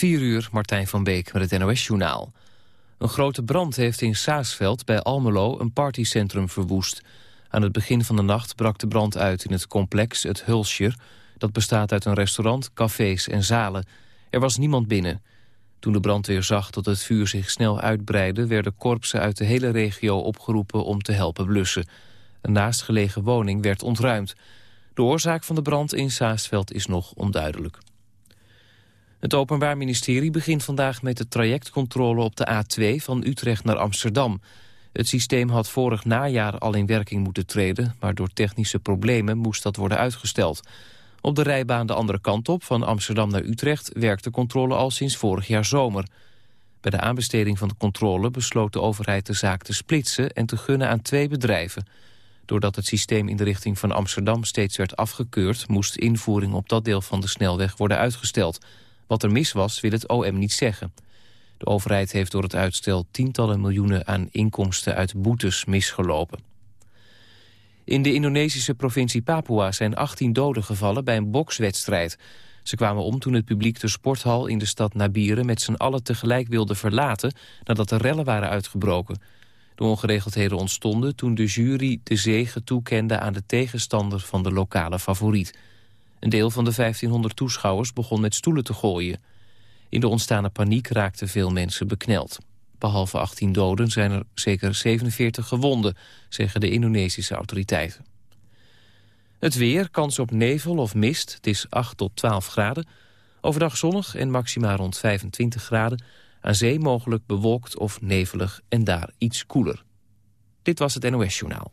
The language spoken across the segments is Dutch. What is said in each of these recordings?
4 uur, Martijn van Beek met het NOS-journaal. Een grote brand heeft in Saasveld bij Almelo een partycentrum verwoest. Aan het begin van de nacht brak de brand uit in het complex Het Hulsje. Dat bestaat uit een restaurant, cafés en zalen. Er was niemand binnen. Toen de brandweer zag dat het vuur zich snel uitbreidde... werden korpsen uit de hele regio opgeroepen om te helpen blussen. Een naastgelegen woning werd ontruimd. De oorzaak van de brand in Saasveld is nog onduidelijk. Het Openbaar Ministerie begint vandaag met de trajectcontrole op de A2 van Utrecht naar Amsterdam. Het systeem had vorig najaar al in werking moeten treden, maar door technische problemen moest dat worden uitgesteld. Op de rijbaan de andere kant op, van Amsterdam naar Utrecht, werkt de controle al sinds vorig jaar zomer. Bij de aanbesteding van de controle besloot de overheid de zaak te splitsen en te gunnen aan twee bedrijven. Doordat het systeem in de richting van Amsterdam steeds werd afgekeurd, moest invoering op dat deel van de snelweg worden uitgesteld. Wat er mis was, wil het OM niet zeggen. De overheid heeft door het uitstel tientallen miljoenen aan inkomsten uit boetes misgelopen. In de Indonesische provincie Papua zijn 18 doden gevallen bij een bokswedstrijd. Ze kwamen om toen het publiek de sporthal in de stad Nabieren met z'n allen tegelijk wilde verlaten nadat de rellen waren uitgebroken. De ongeregeldheden ontstonden toen de jury de zege toekende aan de tegenstander van de lokale favoriet. Een deel van de 1500 toeschouwers begon met stoelen te gooien. In de ontstane paniek raakten veel mensen bekneld. Behalve 18 doden zijn er zeker 47 gewonden, zeggen de Indonesische autoriteiten. Het weer, kans op nevel of mist, het is 8 tot 12 graden. Overdag zonnig en maximaal rond 25 graden. Aan zee mogelijk bewolkt of nevelig en daar iets koeler. Dit was het NOS Journaal.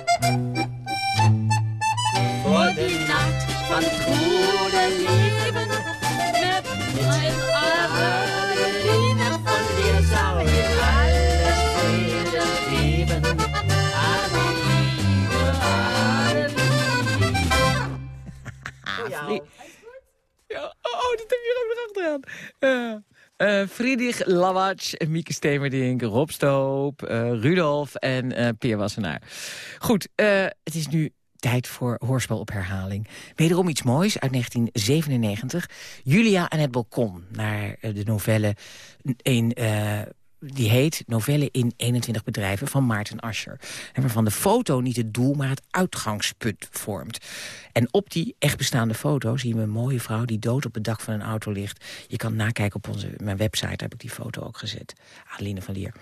Friedrich Lawatsch, Mieke Stemerdink, Rob Stoop, uh, Rudolf en uh, Peer Wassenaar. Goed, het is nu tijd voor Hoorspel op herhaling. Wederom iets moois uit 1997. Julia aan het balkon, naar de novelle... een die heet Novelle in 21 bedrijven van Maarten Ascher. En waarvan de foto niet het doel, maar het uitgangspunt vormt. En op die echt bestaande foto zien we een mooie vrouw... die dood op het dak van een auto ligt. Je kan nakijken op onze, mijn website, daar heb ik die foto ook gezet. Adeline van Lier.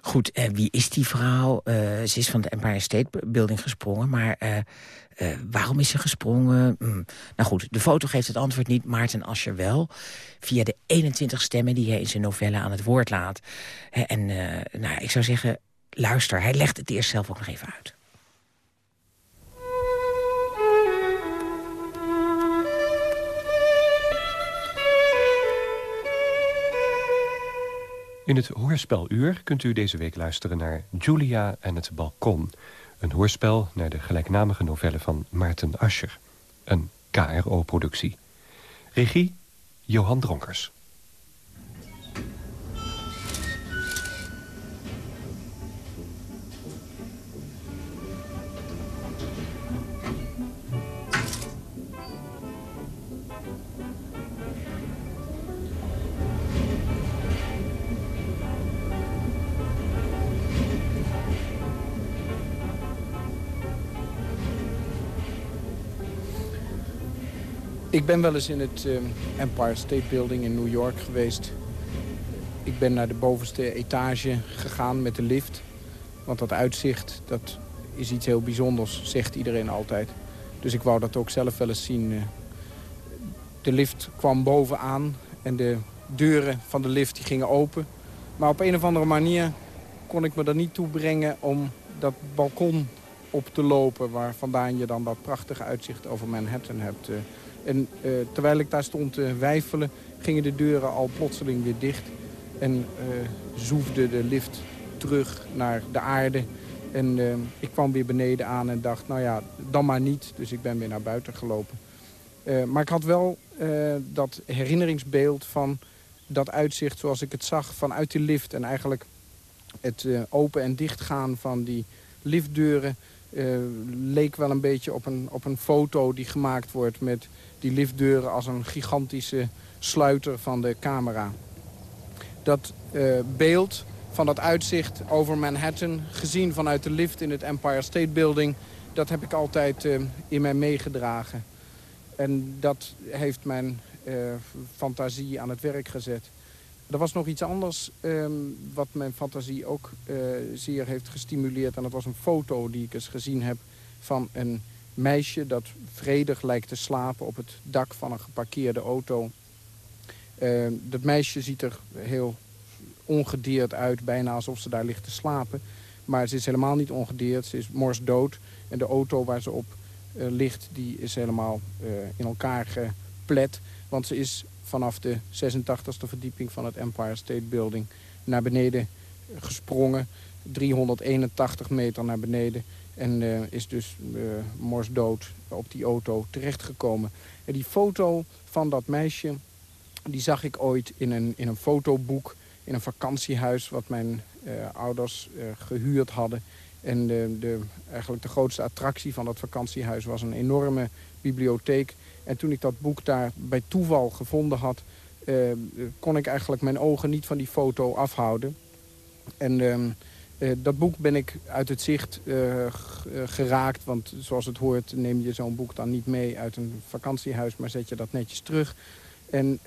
Goed, eh, wie is die vrouw? Uh, ze is van de Empire State Building gesprongen, maar... Uh, uh, waarom is ze gesprongen? Mm. Nou goed, de foto geeft het antwoord niet, Maarten Ascher wel. Via de 21 stemmen die hij in zijn novelle aan het woord laat. en nou, ik zou zeggen, luister, hij legt het eerst zelf ook nog even uit. In het Hoorspeluur kunt u deze week luisteren naar Julia en het Balkon. Een hoorspel naar de gelijknamige novelle van Maarten Ascher. Een KRO-productie. Regie Johan Dronkers. Ik ben wel eens in het ehm, Empire State Building in New York geweest. Ik ben naar de bovenste etage gegaan met de lift. Want dat uitzicht, dat is iets heel bijzonders, zegt iedereen altijd. Dus ik wou dat ook zelf wel eens zien. Eh. De lift kwam bovenaan en de deuren van de lift die gingen open. Maar op een of andere manier kon ik me er niet toe brengen om dat balkon op te lopen... waar vandaan je dan dat prachtige uitzicht over Manhattan hebt. En uh, terwijl ik daar stond te wijfelen, gingen de deuren al plotseling weer dicht. En uh, zoefde de lift terug naar de aarde. En ik kwam weer beneden aan en dacht, nou ja, dan maar niet. Dus ik ben weer naar buiten gelopen. maar ik had wel dat herinneringsbeeld van dat uitzicht zoals ik het zag vanuit de lift. En eigenlijk Het eh, open en dichtgaan van die liftdeuren leek wel een beetje op een, op een foto die gemaakt wordt... met die liftdeuren als een gigantische sluiter van de camera. Dat uh, beeld van dat uitzicht over Manhattan... gezien vanuit de lift in het Empire State Building... dat heb ik altijd uh, in mij meegedragen. En dat heeft mijn fantasie aan het werk gezet. Er was nog iets anders um, wat mijn fantasie ook zeer heeft gestimuleerd. En dat was een foto die ik eens gezien heb van een meisje... dat vredig lijkt te slapen op het dak van een geparkeerde auto. Uh, dat meisje ziet er heel ongedeerd uit, bijna alsof ze daar ligt te slapen. Maar ze is helemaal niet ongedeerd, ze is morsdood. En de auto waar ze op uh, ligt, die is helemaal in elkaar geplet. Want ze is vanaf de 86e verdieping van het Empire State Building naar beneden gesprongen. 381 meter naar beneden. En uh, is dus uh, morsdood op die auto terechtgekomen. En die foto van dat meisje, die zag ik ooit in een, in een fotoboek... in een vakantiehuis wat mijn uh, ouders gehuurd hadden. En de, de, eigenlijk de grootste attractie van dat vakantiehuis was een enorme bibliotheek en toen ik dat boek daar bij toeval gevonden had... Kon ik eigenlijk mijn ogen niet van die foto afhouden. En uh, dat boek ben ik uit het zicht geraakt. Want zoals het hoort neem je zo'n boek dan niet mee uit een vakantiehuis... maar zet je dat netjes terug. En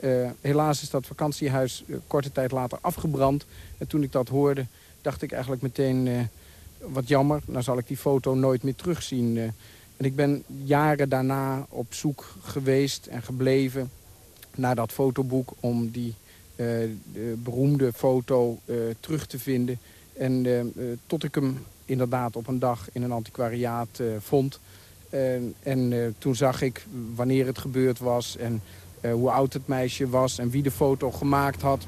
helaas is dat vakantiehuis korte tijd later afgebrand. En toen ik dat hoorde, dacht ik eigenlijk meteen... wat jammer, nou zal ik die foto nooit meer terugzien... En ik ben jaren daarna op zoek geweest en gebleven naar dat fotoboek... om die beroemde foto terug te vinden. En uh, tot ik hem inderdaad op een dag in een antiquariaat vond. en toen zag ik wanneer het gebeurd was en hoe oud het meisje was... en wie de foto gemaakt had.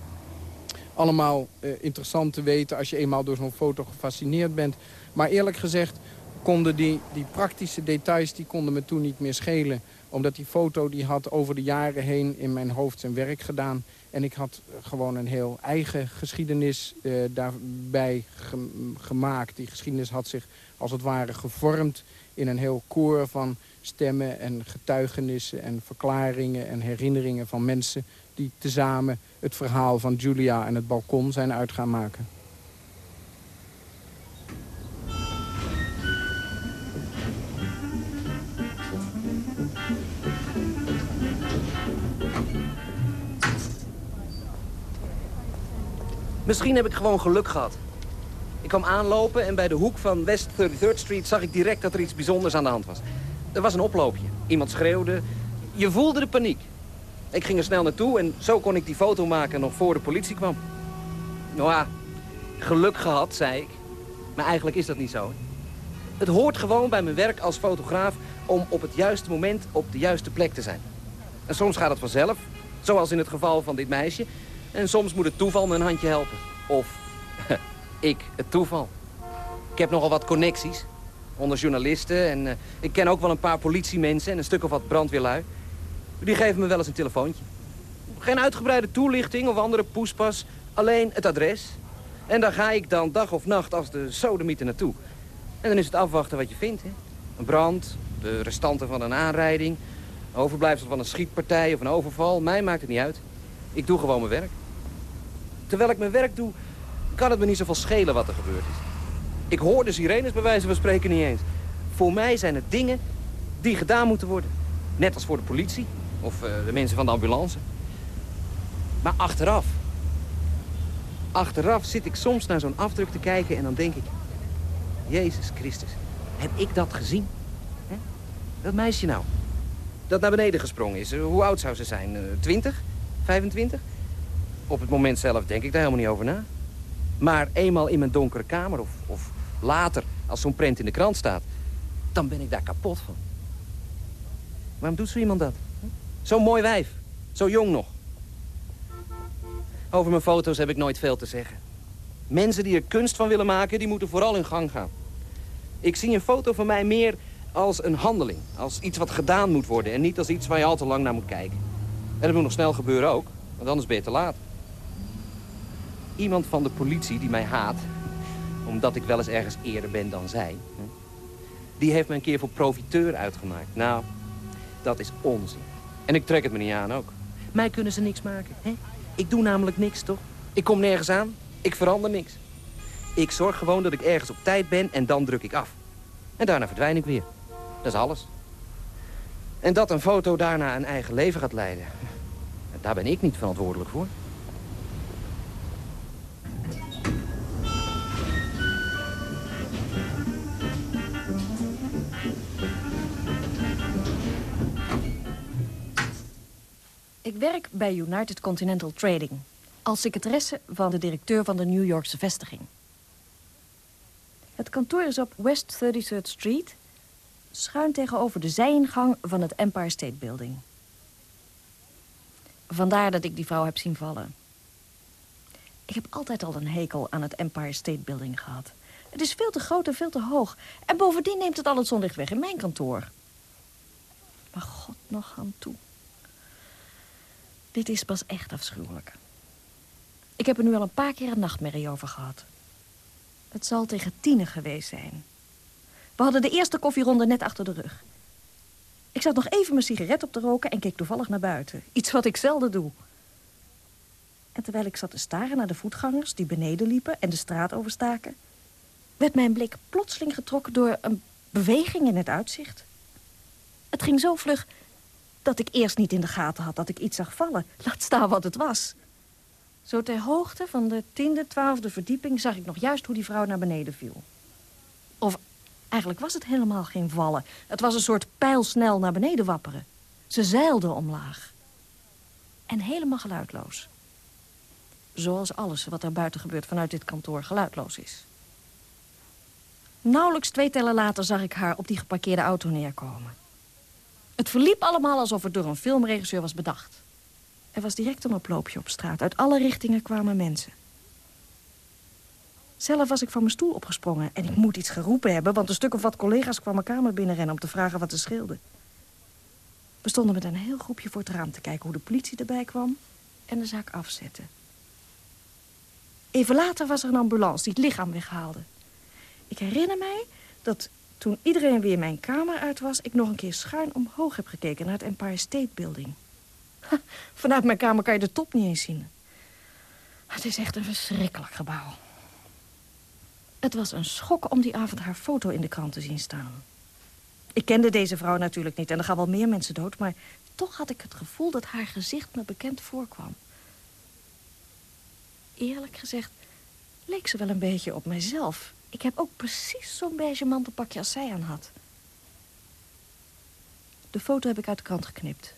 Allemaal interessant te weten als je eenmaal door zo'n foto gefascineerd bent. Maar eerlijk gezegd konden die, die praktische details die konden me toen niet meer schelen. Omdat die foto die had over de jaren heen in mijn hoofd zijn werk gedaan. En ik had gewoon een heel eigen geschiedenis uh, daarbij gemaakt. Die geschiedenis had zich als het ware gevormd in een heel koor van stemmen en getuigenissen en verklaringen en herinneringen van mensen die tezamen het verhaal van Julia en het balkon zijn uit gaan maken. Misschien heb ik gewoon geluk gehad. Ik kwam aanlopen en bij de hoek van West 33rd Street zag ik direct dat er iets bijzonders aan de hand was. Er was een oploopje. Iemand schreeuwde. Je voelde de paniek. Ik ging er snel naartoe en zo kon ik die foto maken nog voor de politie kwam. Nou ja, geluk gehad, zei ik. Maar eigenlijk is dat niet zo. Het hoort gewoon bij mijn werk als fotograaf om op het juiste moment op de juiste plek te zijn. En soms gaat het vanzelf, zoals in het geval van dit meisje. En soms moet het toeval me een handje helpen. Of ik, het toeval. Ik heb nogal wat connecties onder journalisten. En uh, ik ken ook wel een paar politiemensen en een stuk of wat brandweerlui. Die geven me wel eens een telefoontje. Geen uitgebreide toelichting of andere poespas. Alleen het adres. En daar ga ik dan dag of nacht als de sodemieter naartoe. En dan is het afwachten wat je vindt. Hè? Een brand, de restanten van een aanrijding... overblijfsel van een schietpartij of een overval. Mij maakt het niet uit. Ik doe gewoon mijn werk. Terwijl ik mijn werk doe, kan het me niet zoveel schelen wat er gebeurd is. Ik hoor de sirenes bij wijze van spreken niet eens. Voor mij zijn het dingen die gedaan moeten worden. Net als voor de politie of uh, de mensen van de ambulance. Maar achteraf... Achteraf zit ik soms naar zo'n afdruk te kijken en dan denk ik... Jezus Christus, heb ik dat gezien? Dat meisje nou, dat naar beneden gesprongen is. Hoe oud zou ze zijn? 20? 25? Op het moment zelf denk ik daar helemaal niet over na. Maar eenmaal in mijn donkere kamer of, of later als zo'n print in de krant staat... dan ben ik daar kapot van. Waarom doet zo iemand dat? Zo'n mooi wijf. Zo jong nog. Over mijn foto's heb ik nooit veel te zeggen. Mensen die er kunst van willen maken, die moeten vooral in gang gaan. Ik zie een foto van mij meer als een handeling. Als iets wat gedaan moet worden en niet als iets waar je al te lang naar moet kijken. En dat moet nog snel gebeuren ook, want anders ben je te laat iemand van de politie die mij haat... Omdat ik wel eens ergens eerder ben dan zij. Die heeft me een keer voor profiteur uitgemaakt. Nou, dat is onzin. En ik trek het me niet aan ook. Mij kunnen ze niks maken. Hè? Ik doe namelijk niks, toch? Ik kom nergens aan. Ik verander niks. Ik zorg gewoon dat ik ergens op tijd ben en dan druk ik af. En daarna verdwijn ik weer. Dat is alles. En dat een foto daarna een eigen leven gaat leiden. Daar ben ik niet verantwoordelijk voor. Ik werk bij United Continental Trading. Als secretaresse van de directeur van de New Yorkse vestiging. Het kantoor is op West 33rd Street... schuin tegenover de zijingang van het Empire State Building. Vandaar dat ik die vrouw heb zien vallen. Ik heb altijd al een hekel aan het Empire State Building gehad. Het is veel te groot en veel te hoog. En bovendien neemt het al het zonlicht weg in mijn kantoor. Maar god nog aan toe. Dit is pas echt afschuwelijk. Ik heb er nu al een paar keer een nachtmerrie over gehad. Het zal tegen tienen geweest zijn. We hadden de eerste koffieronde net achter de rug. Ik zat nog even mijn sigaret op te roken en keek toevallig naar buiten. Iets wat ik zelden doe. En terwijl ik zat te staren naar de voetgangers die beneden liepen en de straat overstaken... werd mijn blik plotseling getrokken door een beweging in het uitzicht. Het ging zo vlug dat ik eerst niet in de gaten had dat ik iets zag vallen. Laat staan wat het was. Zo ter hoogte van de tiende, twaalfde verdieping... zag ik nog juist hoe die vrouw naar beneden viel. Of eigenlijk was het helemaal geen vallen. Het was een soort pijlsnel naar beneden wapperen. Ze zeilde omlaag. En helemaal geluidloos. Zoals alles wat er buiten gebeurt vanuit dit kantoor geluidloos is. Nauwelijks twee tellen later zag ik haar op die geparkeerde auto neerkomen. Het verliep allemaal alsof het door een filmregisseur was bedacht. Er was direct een oploopje op straat. Uit alle richtingen kwamen mensen. Zelf was ik van mijn stoel opgesprongen en ik moet iets geroepen hebben... want een stuk of wat collega's kwamen kamer binnenrennen om te vragen wat er scheelde. We stonden met een heel groepje voor het raam te kijken hoe de politie erbij kwam... en de zaak afzetten. Even later was er een ambulance die het lichaam weghaalde. Ik herinner mij dat toen iedereen weer mijn kamer uit was... ik nog een keer schuin omhoog heb gekeken naar het Empire State Building. Vanuit mijn kamer kan je de top niet eens zien. Het is echt een verschrikkelijk gebouw. Het was een schok om die avond haar foto in de krant te zien staan. Ik kende deze vrouw natuurlijk niet en er gaan wel meer mensen dood... maar toch had ik het gevoel dat haar gezicht me bekend voorkwam. Eerlijk gezegd leek ze wel een beetje op mijzelf. Ik heb ook precies zo'n beige mantelpakje als zij aan had. De foto heb ik uit de krant geknipt.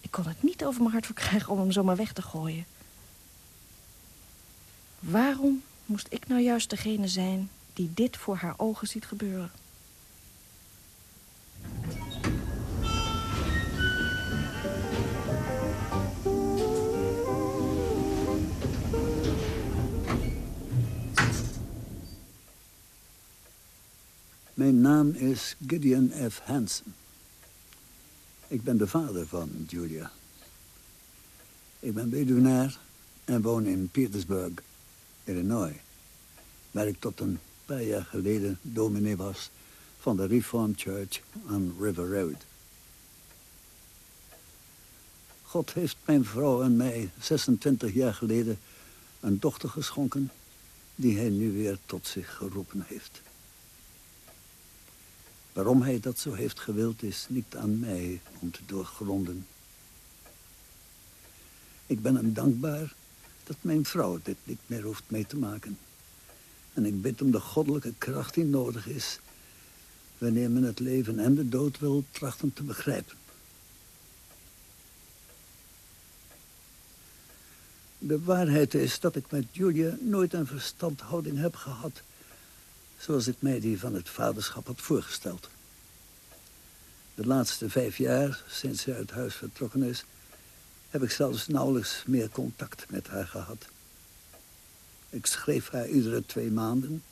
Ik kon het niet over mijn hart verkrijgen om hem zomaar weg te gooien. Waarom moest ik nou juist degene zijn die dit voor haar ogen ziet gebeuren? Mijn naam is Gideon F. Hansen. Ik ben de vader van Julia. Ik ben weduwnaar en woon in Petersburg, Illinois. Waar ik tot een paar jaar geleden dominee was van de Reformed Church on River Road. God heeft mijn vrouw en mij 26 jaar geleden een dochter geschonken... die hij nu weer tot zich geroepen heeft. Waarom hij dat zo heeft gewild is niet aan mij om te doorgronden. Ik ben hem dankbaar dat mijn vrouw dit niet meer hoeft mee te maken. En ik bid om de goddelijke kracht die nodig is... wanneer men het leven en de dood wil trachten te begrijpen. De waarheid is dat ik met Julia nooit een verstandhouding heb gehad zoals ik mij die van het vaderschap had voorgesteld. De laatste vijf jaar, sinds ze uit huis vertrokken is... heb ik zelfs nauwelijks meer contact met haar gehad. Ik schreef haar iedere twee maanden...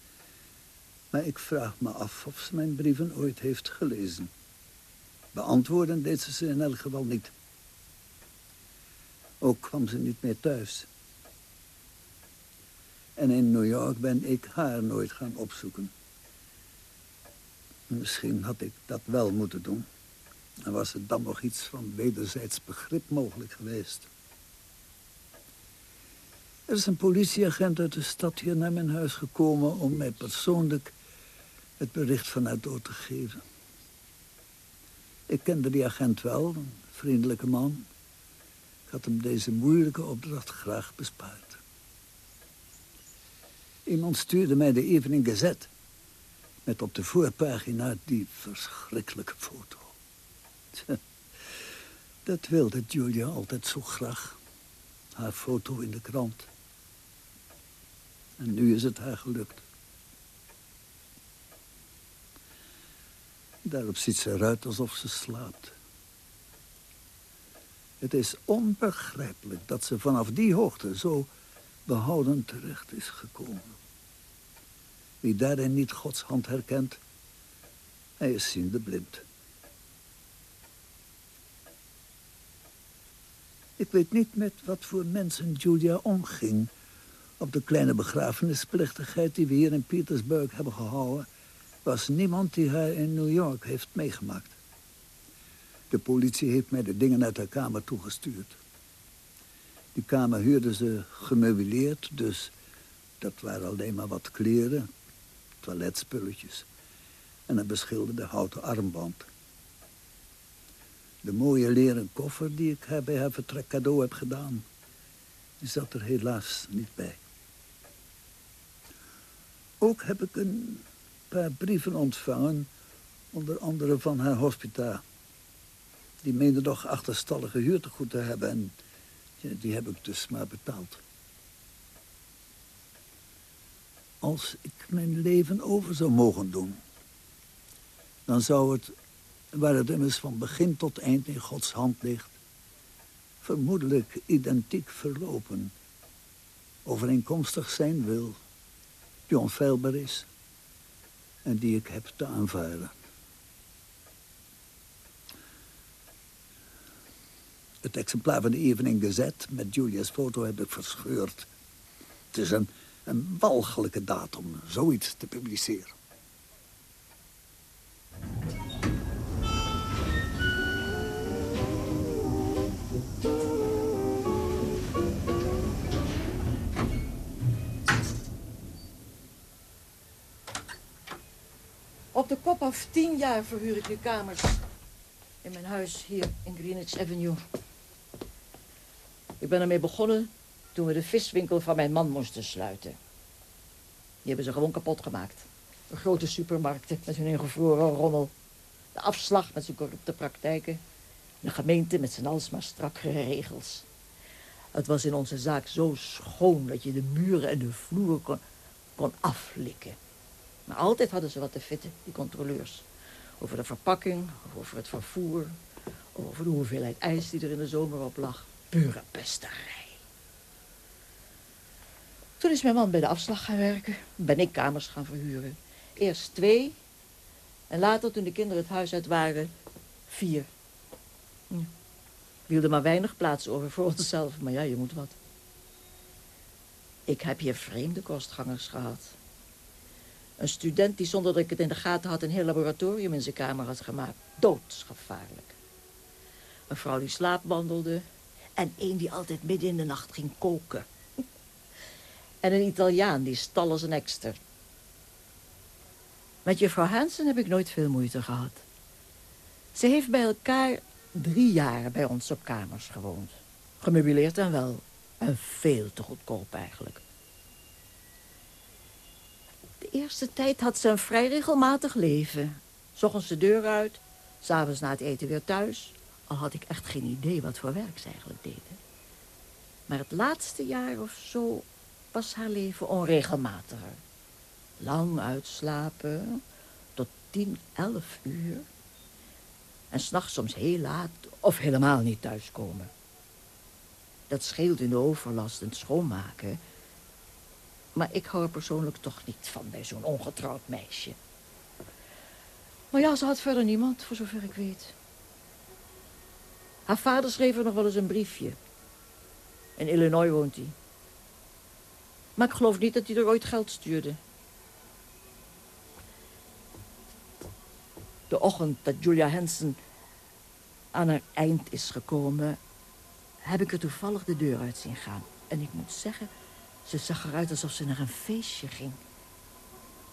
maar ik vraag me af of ze mijn brieven ooit heeft gelezen. Beantwoorden deed ze ze in elk geval niet. Ook kwam ze niet meer thuis... En in New York ben ik haar nooit gaan opzoeken. Misschien had ik dat wel moeten doen. En was er dan nog iets van wederzijds begrip mogelijk geweest. Er is een politieagent uit de stad hier naar mijn huis gekomen... om mij persoonlijk het bericht vanuit door te geven. Ik kende die agent wel, een vriendelijke man. Ik had hem deze moeilijke opdracht graag bespaard. Iemand stuurde mij de Evening Gazette... met op de voorpagina die verschrikkelijke foto. Dat wilde Julia altijd zo graag. Haar foto in de krant. En nu is het haar gelukt. Daarop ziet ze eruit alsof ze slaapt. Het is onbegrijpelijk dat ze vanaf die hoogte zo behouden terecht is gekomen. Wie daarin niet Gods hand herkent, hij is ziende blind. Ik weet niet met wat voor mensen Julia omging... op de kleine begrafenisplechtigheid die we hier in Petersburg hebben gehouden... was niemand die haar in New York heeft meegemaakt. De politie heeft mij de dingen uit haar kamer toegestuurd. Die kamer huurde ze gemeubileerd, dus dat waren alleen maar wat kleren, toiletspulletjes en een beschilderde houten armband. De mooie leren koffer die ik bij haar vertrek cadeau heb gedaan... die zat er helaas niet bij. Ook heb ik een paar brieven ontvangen... onder andere van haar hospita. Die meende nog achterstallige huurtegoed te hebben... en die heb ik dus maar betaald. Als ik mijn leven over zou mogen doen... dan zou het waar het immers van begin tot eind in Gods hand ligt, vermoedelijk identiek verlopen, overeenkomstig zijn wil, die onfeilbaar is en die ik heb te aanvaarden. Het exemplaar van de Evening Gazette met Julia's foto heb ik verscheurd. Het is een, walgelijke daad om zoiets te publiceren. Op de kop af tien jaar verhuur ik nu kamers. In mijn huis hier in Greenwich Avenue. Ik ben ermee begonnen toen we de viswinkel van mijn man moesten sluiten. Die hebben ze gewoon kapot gemaakt. De grote supermarkten met hun ingevroren rommel. De afslag met zijn corrupte praktijken. De gemeente met zijn alsmaar strakkere regels. Het was in onze zaak zo schoon dat je de muren en de vloer kon, kon aflikken. Maar altijd hadden ze wat te fitten, die controleurs. Over de verpakking, over het vervoer, over de hoeveelheid ijs die er in de zomer op lag. Pure. Toen is mijn man bij de afslag gaan werken. Ben ik kamers gaan verhuren. Eerst twee. En later, toen de kinderen het huis uit waren, vier. Hielden maar weinig plaats over voor onszelf. Maar ja, je moet wat. Ik heb hier vreemde kostgangers gehad. Een student die zonder dat ik het in de gaten had... een heel laboratorium in zijn kamer had gemaakt. Doodsgevaarlijk. Een vrouw die slaapwandelde. En één die altijd midden in de nacht ging koken. En een Italiaan die stal als een ekster. Met juffrouw Hansen heb ik nooit veel moeite gehad. Ze heeft bij elkaar drie jaar bij ons op kamers gewoond. Gemeubileerd en wel. En veel te goedkoop eigenlijk. De eerste tijd had ze een vrij regelmatig leven. Zochtens de deur uit, s'avonds na het eten weer thuis. Al had ik echt geen idee wat voor werk ze eigenlijk deden. Maar het laatste jaar of zo was haar leven onregelmatiger. Lang uitslapen, tot tien, elf uur. En s'nachts soms heel laat of helemaal niet thuiskomen. Dat scheelt in de overlast en het schoonmaken. Maar ik hou er persoonlijk toch niet van bij zo'n ongetrouwd meisje. Maar ja, ze had verder niemand, voor zover ik weet. Haar vader schreef er nog wel eens een briefje. In Illinois woont hij. Maar ik geloof niet dat hij er ooit geld stuurde. De ochtend dat Julia Hansen aan haar eind is gekomen... heb ik er toevallig de deur uit zien gaan. En ik moet zeggen, ze zag eruit alsof ze naar een feestje ging.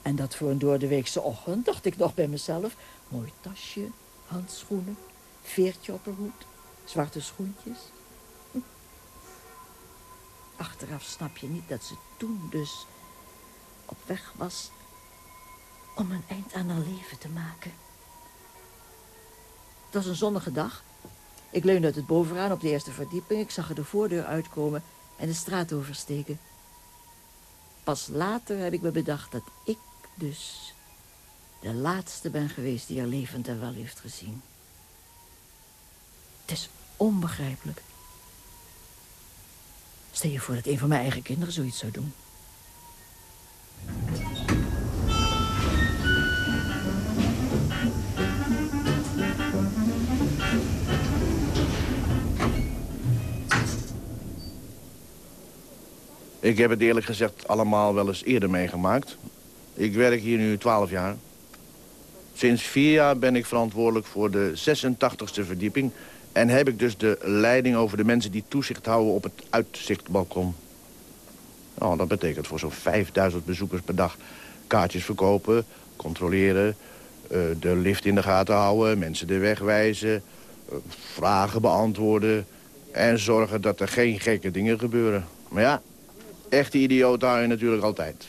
En dat voor een doordeweekse ochtend, dacht ik nog bij mezelf. Mooi tasje, handschoenen, veertje op haar hoed, zwarte schoentjes. Achteraf snap je niet dat ze toen dus op weg was om een eind aan haar leven te maken. Het was een zonnige dag. Ik leunde uit het bovenaan op de eerste verdieping. Ik zag er de voordeur uitkomen en de straat oversteken. Pas later heb ik me bedacht dat ik dus de laatste ben geweest die haar levend en wel heeft gezien. Is onbegrijpelijk. Stel je voor dat een van mijn eigen kinderen zoiets zou doen. Ik heb het eerlijk gezegd allemaal wel eens eerder meegemaakt. Ik werk hier nu 12 jaar. Sinds vier jaar ben ik verantwoordelijk voor de 86e verdieping... en heb ik dus de leiding over de mensen die toezicht houden op het uitzichtbalkon. Nou, dat betekent voor zo'n 5000 bezoekers per dag kaartjes verkopen, controleren... Eh, de lift in de gaten houden, mensen de weg wijzen... Eh, vragen beantwoorden en zorgen dat er geen gekke dingen gebeuren. Maar ja, echte idioten hou je natuurlijk altijd.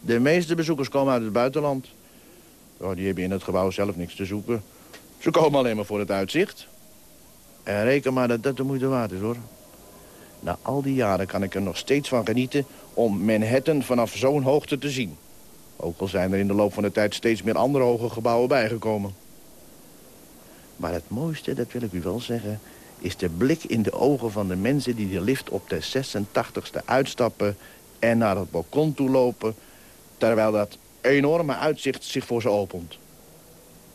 De meeste bezoekers komen uit het buitenland. Oh, die hebben in het gebouw zelf niks te zoeken. Ze komen alleen maar voor het uitzicht. En reken maar dat dat de moeite waard is, hoor. Na al die jaren kan ik er nog steeds van genieten... om Manhattan vanaf zo'n hoogte te zien. Ook al zijn er in de loop van de tijd steeds meer andere hoge gebouwen bijgekomen. Maar het mooiste, dat wil ik u wel zeggen... is de blik in de ogen van de mensen die de lift op de 86ste uitstappen... en naar het balkon toe lopen terwijl dat enorme uitzicht zich voor ze opent.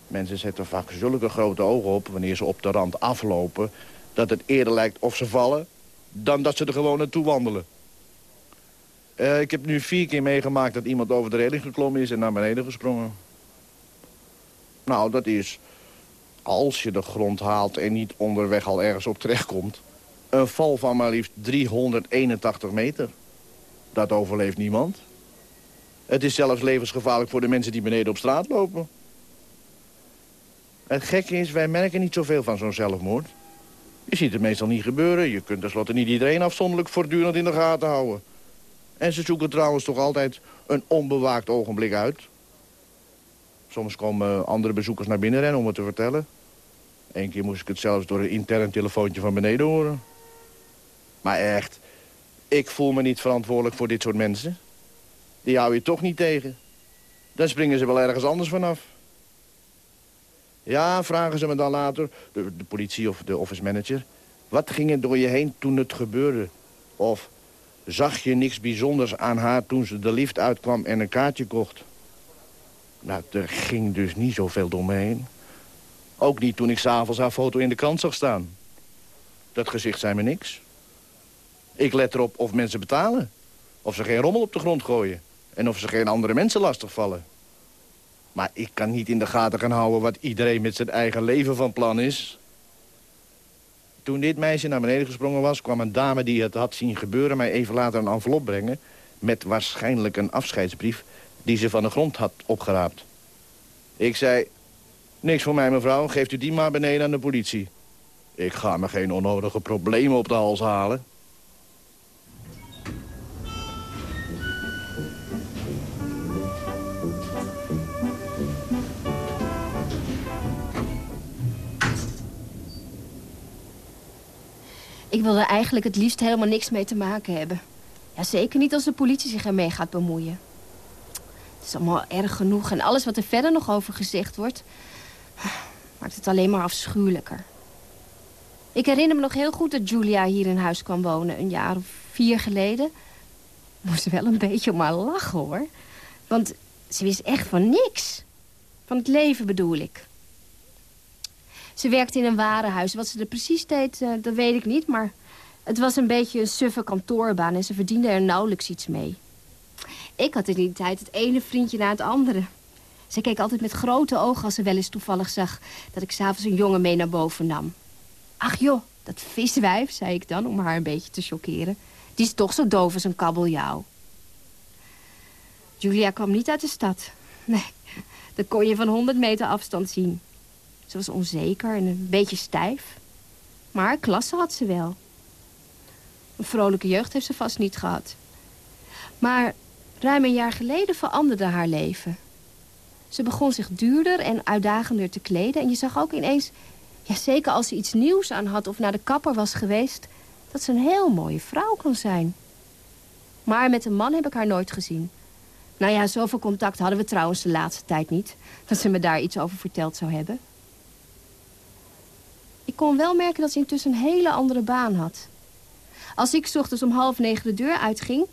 Mensen zetten vaak zulke grote ogen op wanneer ze op de rand aflopen... dat het eerder lijkt of ze vallen dan dat ze er gewoon naartoe wandelen. Uh, ik heb nu vier keer meegemaakt dat iemand over de reling geklommen is en naar beneden gesprongen. Nou, dat is, als je de grond haalt en niet onderweg al ergens op terechtkomt... een val van maar liefst 381 meter. Dat overleeft niemand. Het is zelfs levensgevaarlijk voor de mensen die beneden op straat lopen. Het gekke is, wij merken niet zoveel van zo'n zelfmoord. Je ziet het meestal niet gebeuren. Je kunt tenslotte niet iedereen afzonderlijk voortdurend in de gaten houden. En ze zoeken trouwens toch altijd een onbewaakt ogenblik uit. Soms komen andere bezoekers naar binnen rennen om het te vertellen. Eén keer moest ik het zelfs door een intern telefoontje van beneden horen. Maar echt, ik voel me niet verantwoordelijk voor dit soort mensen. Die hou je toch niet tegen. Dan springen ze wel ergens anders vanaf. Ja, vragen ze me dan later, de, politie of de office manager... wat ging er door je heen toen het gebeurde? Of zag je niks bijzonders aan haar toen ze de lift uitkwam en een kaartje kocht? Nou, er ging dus niet zoveel door me heen. Ook niet toen ik s'avonds haar foto in de krant zag staan. Dat gezicht zei me niks. Ik let erop of mensen betalen. Of ze geen rommel op de grond gooien. En of ze geen andere mensen lastigvallen. Maar ik kan niet in de gaten gaan houden wat iedereen met zijn eigen leven van plan is. Toen dit meisje naar beneden gesprongen was... kwam een dame die het had zien gebeuren mij even later een envelop brengen... met waarschijnlijk een afscheidsbrief die ze van de grond had opgeraapt. Ik zei, niks voor mij mevrouw, geeft u die maar beneden aan de politie. Ik ga me geen onnodige problemen op de hals halen. Ik wil er eigenlijk het liefst helemaal niks mee te maken hebben. Ja, zeker niet als de politie zich ermee gaat bemoeien. Het is allemaal erg genoeg en alles wat er verder nog over gezegd wordt... maakt het alleen maar afschuwelijker. Ik herinner me nog heel goed dat Julia hier in huis kwam wonen... een jaar of vier geleden. Moest wel een beetje om haar lachen, hoor. Want ze wist echt van niks. Van het leven bedoel ik. Ze werkte in een warenhuis. Wat ze er precies deed, uh, dat weet ik niet. Maar Het was een beetje een suffe kantoorbaan en ze verdiende er nauwelijks iets mee. Ik had in die tijd het ene vriendje na het andere. Ze keek altijd met grote ogen als ze wel eens toevallig zag... dat ik s'avonds een jongen mee naar boven nam. Ach joh, dat viswijf, zei ik dan, om haar een beetje te chockeren. Die is toch zo doof als een kabeljauw. Julia kwam niet uit de stad. Nee, dat kon je van 100 meter afstand zien. Ze was onzeker en een beetje stijf. Maar klasse had ze wel. Een vrolijke jeugd heeft ze vast niet gehad. Maar ruim een jaar geleden veranderde haar leven. Ze begon zich duurder en uitdagender te kleden. En je zag ook ineens, ja, zeker als ze iets nieuws aan had of naar de kapper was geweest... dat ze een heel mooie vrouw kon zijn. Maar met een man heb ik haar nooit gezien. Nou ja, zoveel contact hadden we trouwens de laatste tijd niet. Dat ze me daar iets over verteld zou hebben. Kon wel merken dat ze intussen een hele andere baan had. Als ik ochtends om half negen de deur uitging...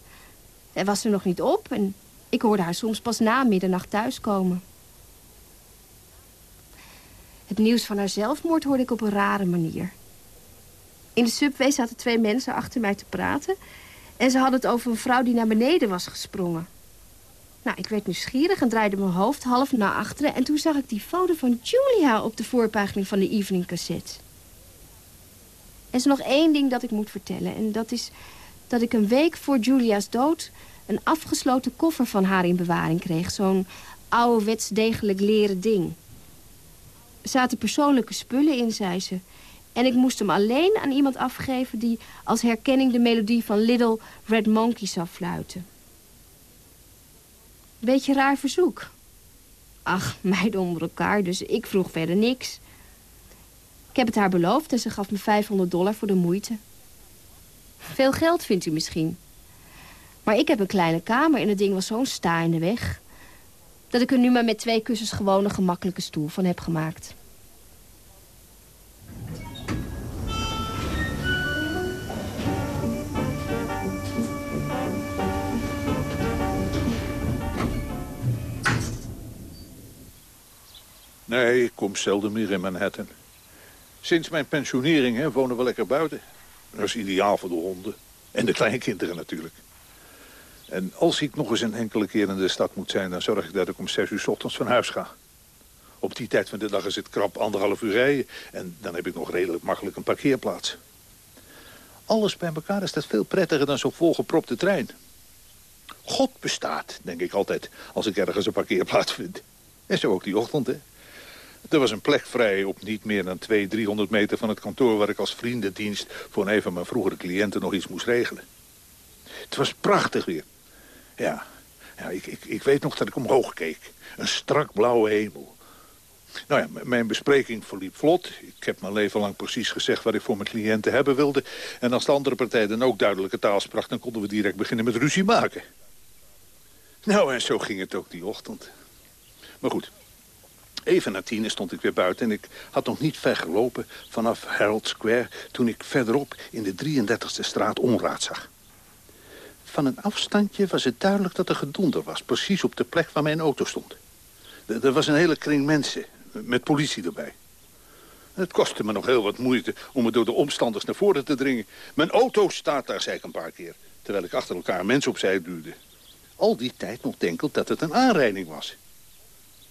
en was ze nog niet op en ik hoorde haar soms pas na middernacht thuiskomen. Het nieuws van haar zelfmoord hoorde ik op een rare manier. In de subway zaten twee mensen achter mij te praten... en ze hadden het over een vrouw die naar beneden was gesprongen. Nou, ik werd nieuwsgierig en draaide mijn hoofd half naar achteren... en toen zag ik die foto van Julia op de voorpagina van de Evening Cassette. Er is nog één ding dat ik moet vertellen. En dat is dat ik een week voor Julia's dood... een afgesloten koffer van haar in bewaring kreeg. Zo'n ouderwets degelijk leren ding. Er zaten persoonlijke spullen in, zei ze. En ik moest hem alleen aan iemand afgeven... die als herkenning de melodie van Little Red Monkey zou fluiten. Beetje raar verzoek. Ach, meiden onder elkaar, dus ik vroeg verder niks. Ik heb het haar beloofd en ze gaf me 500 dollar voor de moeite. Veel geld vindt u misschien. Maar ik heb een kleine kamer en het ding was zo'n sta in de weg... dat ik er nu maar met twee kussens gewoon een gemakkelijke stoel van heb gemaakt. Nee, ik kom zelden meer in Manhattan. Sinds mijn pensionering hè, wonen we lekker buiten. Dat is ideaal voor de honden. En de kleinkinderen natuurlijk. En als ik nog eens een enkele keer in de stad moet zijn... dan zorg ik dat ik om zes uur s ochtends van huis ga. Op die tijd van de dag is het krap anderhalf uur rijden. En dan heb ik nog redelijk makkelijk een parkeerplaats. Alles bij elkaar is dat veel prettiger dan zo'n volgepropte trein. God bestaat, denk ik altijd, als ik ergens een parkeerplaats vind. En zo ook die ochtend, hè. Er was een plek vrij op niet meer dan 200, 300 meter van het kantoor... waar ik als vriendendienst voor een van mijn vroegere cliënten nog iets moest regelen. Het was prachtig weer. Ja, ja ik, ik, ik weet nog dat ik omhoog keek. Een strak blauwe hemel. Nou ja, mijn bespreking verliep vlot. Ik heb mijn leven lang precies gezegd wat ik voor mijn cliënten hebben wilde. En als de andere partij dan ook duidelijke taal sprak... dan konden we direct beginnen met ruzie maken. Nou, en zo ging het ook die ochtend. Maar goed, Even na tien stond ik weer buiten en ik had nog niet ver gelopen vanaf Herald Square... toen ik verderop in de 33e straat onraad zag. Van een afstandje was het duidelijk dat er gedonder was... precies op de plek waar mijn auto stond. Er was een hele kring mensen, met politie erbij. Het kostte me nog heel wat moeite om het door de omstanders naar voren te dringen. Mijn auto staat daar, zei ik een paar keer... terwijl ik achter elkaar mensen opzij duwde. Al die tijd nog denkend dat het een aanrijding was...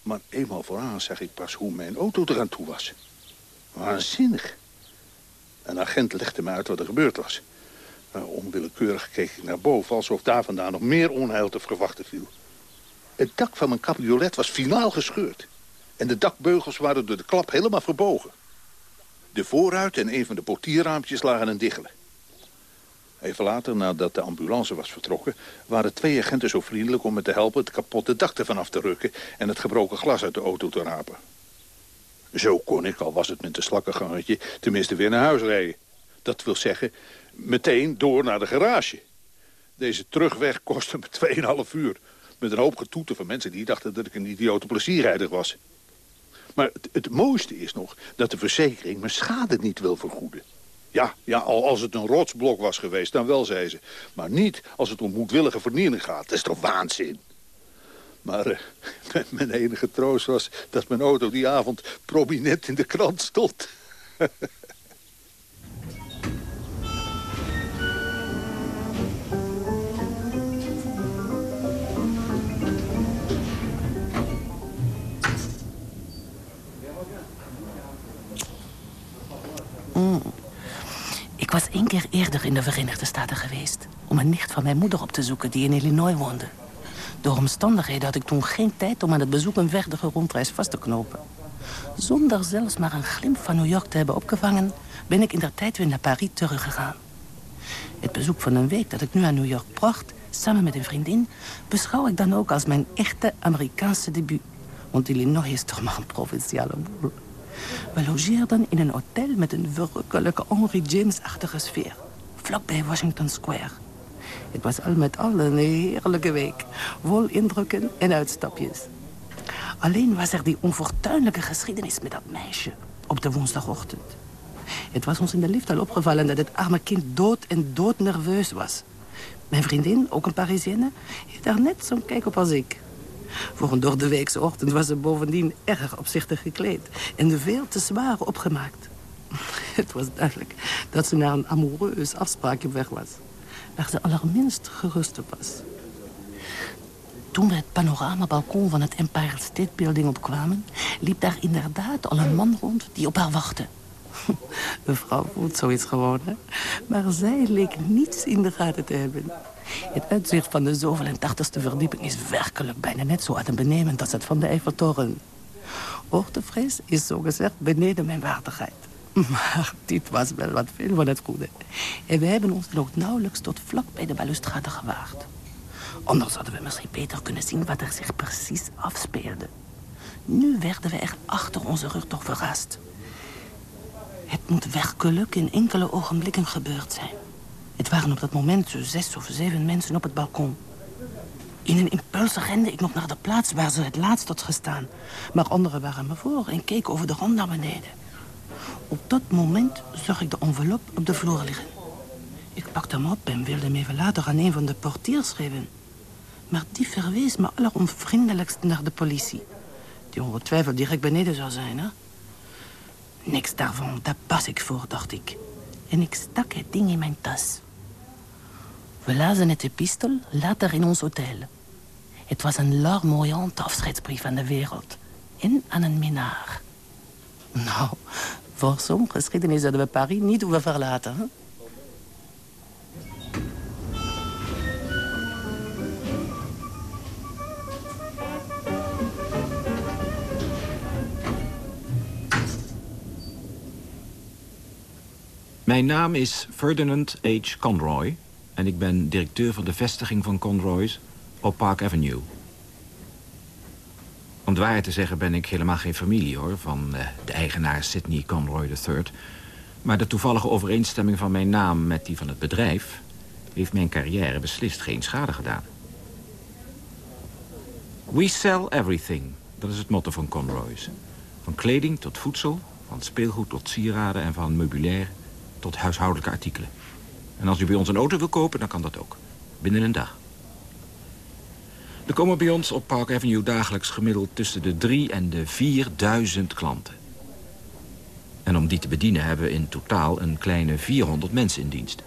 Maar eenmaal vooraan zag ik pas hoe mijn auto eraan toe was. Waanzinnig. Een agent legde me uit wat er gebeurd was. Nou, onwillekeurig keek ik naar boven, alsof daar vandaan nog meer onheil te verwachten viel. Het dak van mijn cabriolet was finaal gescheurd. En de dakbeugels waren door de klap helemaal verbogen. De voorruit en een van de portierraampjes lagen een diggelen. Even later, nadat de ambulance was vertrokken... waren twee agenten zo vriendelijk om me te helpen... het kapotte dak ervan af te rukken... en het gebroken glas uit de auto te rapen. Zo kon ik, al was het met een slakkengangetje... tenminste weer naar huis rijden. Dat wil zeggen, meteen door naar de garage. Deze terugweg kostte me 2,5 uur. Met een hoop getoeten van mensen die dachten dat ik een idiote plezierrijder was. Maar het, het mooiste is nog dat de verzekering mijn schade niet wil vergoeden. Ja, ja, al als het een rotsblok was geweest, dan wel, zei ze. Maar niet als het om moedwillige vernieling gaat. Dat is toch waanzin? Maar uh, mijn enige troost was dat mijn auto die avond prominent in de krant stond. was één keer eerder in de Verenigde Staten geweest... om een nicht van mijn moeder op te zoeken die in Illinois woonde. Door omstandigheden had ik toen geen tijd om aan het bezoek een verdere rondreis vast te knopen. Zonder zelfs maar een glimp van New York te hebben opgevangen... ben ik in der tijd weer naar Paris teruggegaan. Het bezoek van een week dat ik nu aan New York bracht... samen met een vriendin... beschouw ik dan ook als mijn echte Amerikaanse debuut. Want Illinois is toch maar een provinciale boel. We logeerden in een hotel met een verrukkelijke Henry James-achtige sfeer. Vlakbij Washington Square. Het was al met al een heerlijke week. Vol indrukken en uitstapjes. Alleen was er die onfortuinlijke geschiedenis met dat meisje op de woensdagochtend. Het was ons in de lift al opgevallen dat het arme kind dood en dood nerveus was. Mijn vriendin, ook een Parisienne, heeft daar net zo'n kijk op als ik. Voor een doordeweekse ochtend was ze bovendien erg opzichtig gekleed... en veel te zwaar opgemaakt. Het was duidelijk dat ze naar een amoureus afspraakje weg was... waar ze allerminst gerust op was. Toen we het panoramabalkon van het Empire State Building opkwamen... liep daar inderdaad al een man rond die op haar wachtte. Mevrouw voelt zoiets gewoon, hè? Maar zij leek niets in de gaten te hebben. Het uitzicht van de zoveel en tachtigste verdieping is werkelijk bijna net zo adembenemend als het van de Eiffeltoren. Hoogtevrees is zogezegd beneden mijn waardigheid. Maar dit was wel wat veel van het goede. En we hebben ons ook nauwelijks tot vlak bij de balustrade gewaagd. Anders hadden we misschien beter kunnen zien wat er zich precies afspeelde. Nu werden we er achter onze rug toch verrast. Het moet werkelijk in enkele ogenblikken gebeurd zijn. Het waren op dat moment zes of zeven mensen op het balkon. In een impuls rende ik nog naar de plaats waar ze het laatst had gestaan. Maar anderen waren me voor en keken over de grond naar beneden. Op dat moment zag ik de envelop op de vloer liggen. Ik pakte hem op en wilde hem even later aan een van de portiers geven. Maar die verwees me alleronvriendelijkst naar de politie. Die ongetwijfeld direct beneden zou zijn, hè? Niks daarvan, daar pas ik voor, dacht ik. En ik stak het ding in mijn tas. We lazen het epistel later in ons hotel. Het was een larmoyante afscheidsbrief aan de wereld. En aan een minnaar. Nou, voor zo'n geschiedenis hadden we Paris niet hoeven verlaten. Mijn naam is Ferdinand H. Conroy... en ik ben directeur van de vestiging van Conroy's op Park Avenue. Om het waarheid te zeggen ben ik helemaal geen familie, hoor... van uh, de eigenaar Sidney Conroy III. Maar de toevallige overeenstemming van mijn naam met die van het bedrijf... heeft mijn carrière beslist geen schade gedaan. We sell everything, dat is het motto van Conroy's. Van kleding tot voedsel, van speelgoed tot sieraden en van meubilair tot huishoudelijke artikelen. En als u bij ons een auto wil kopen, dan kan dat ook. Binnen een dag. Er komen bij ons op Park Avenue dagelijks gemiddeld tussen de 3 en de 4000 klanten. En om die te bedienen hebben we in totaal een kleine 400 mensen in dienst.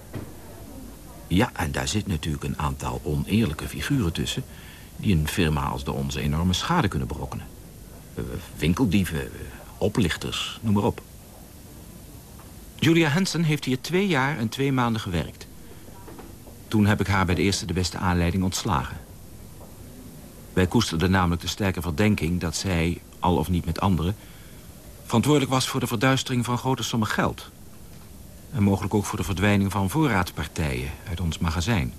Ja, en daar zit natuurlijk een aantal oneerlijke figuren tussen... die een firma als de onze enorme schade kunnen berokkenen. Uh, winkeldieven, oplichters, noem maar op. Julia Hansen heeft hier twee jaar en twee maanden gewerkt. Toen heb ik haar bij de eerste de beste aanleiding ontslagen. Wij koesterden namelijk de sterke verdenking dat zij, al of niet met anderen... verantwoordelijk was voor de verduistering van grote sommen geld. En mogelijk ook voor de verdwijning van voorraadpartijen uit ons magazijn.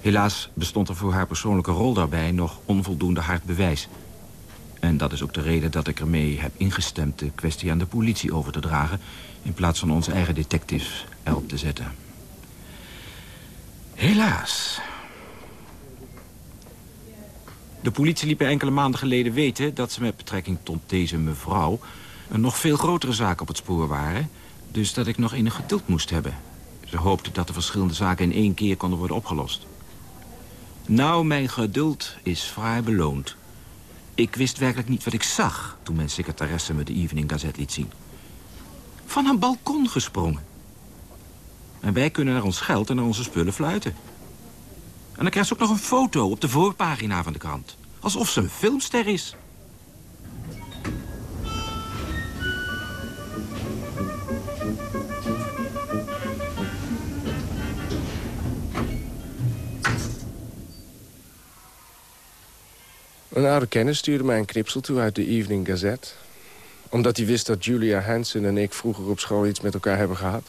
Helaas bestond er voor haar persoonlijke rol daarbij nog onvoldoende hard bewijs... En dat is ook de reden dat ik ermee heb ingestemd... de kwestie aan de politie over te dragen... in plaats van onze eigen detectives erop te zetten. Helaas. De politie liet me enkele maanden geleden weten... dat ze met betrekking tot deze mevrouw... een nog veel grotere zaak op het spoor waren... dus dat ik nog enig geduld moest hebben. Ze hoopten dat de verschillende zaken in één keer konden worden opgelost. Nou, mijn geduld is vrij beloond... Ik wist werkelijk niet wat ik zag toen mijn secretaresse me de Evening Gazette liet zien. Van een balkon gesprongen. En wij kunnen naar ons geld en naar onze spullen fluiten. En dan krijgt ze ook nog een foto op de voorpagina van de krant. Alsof ze een filmster is. Een oude kennis stuurde mij een knipsel toe uit de Evening Gazette. Omdat hij wist dat Julia Hansen en ik vroeger op school iets met elkaar hebben gehad.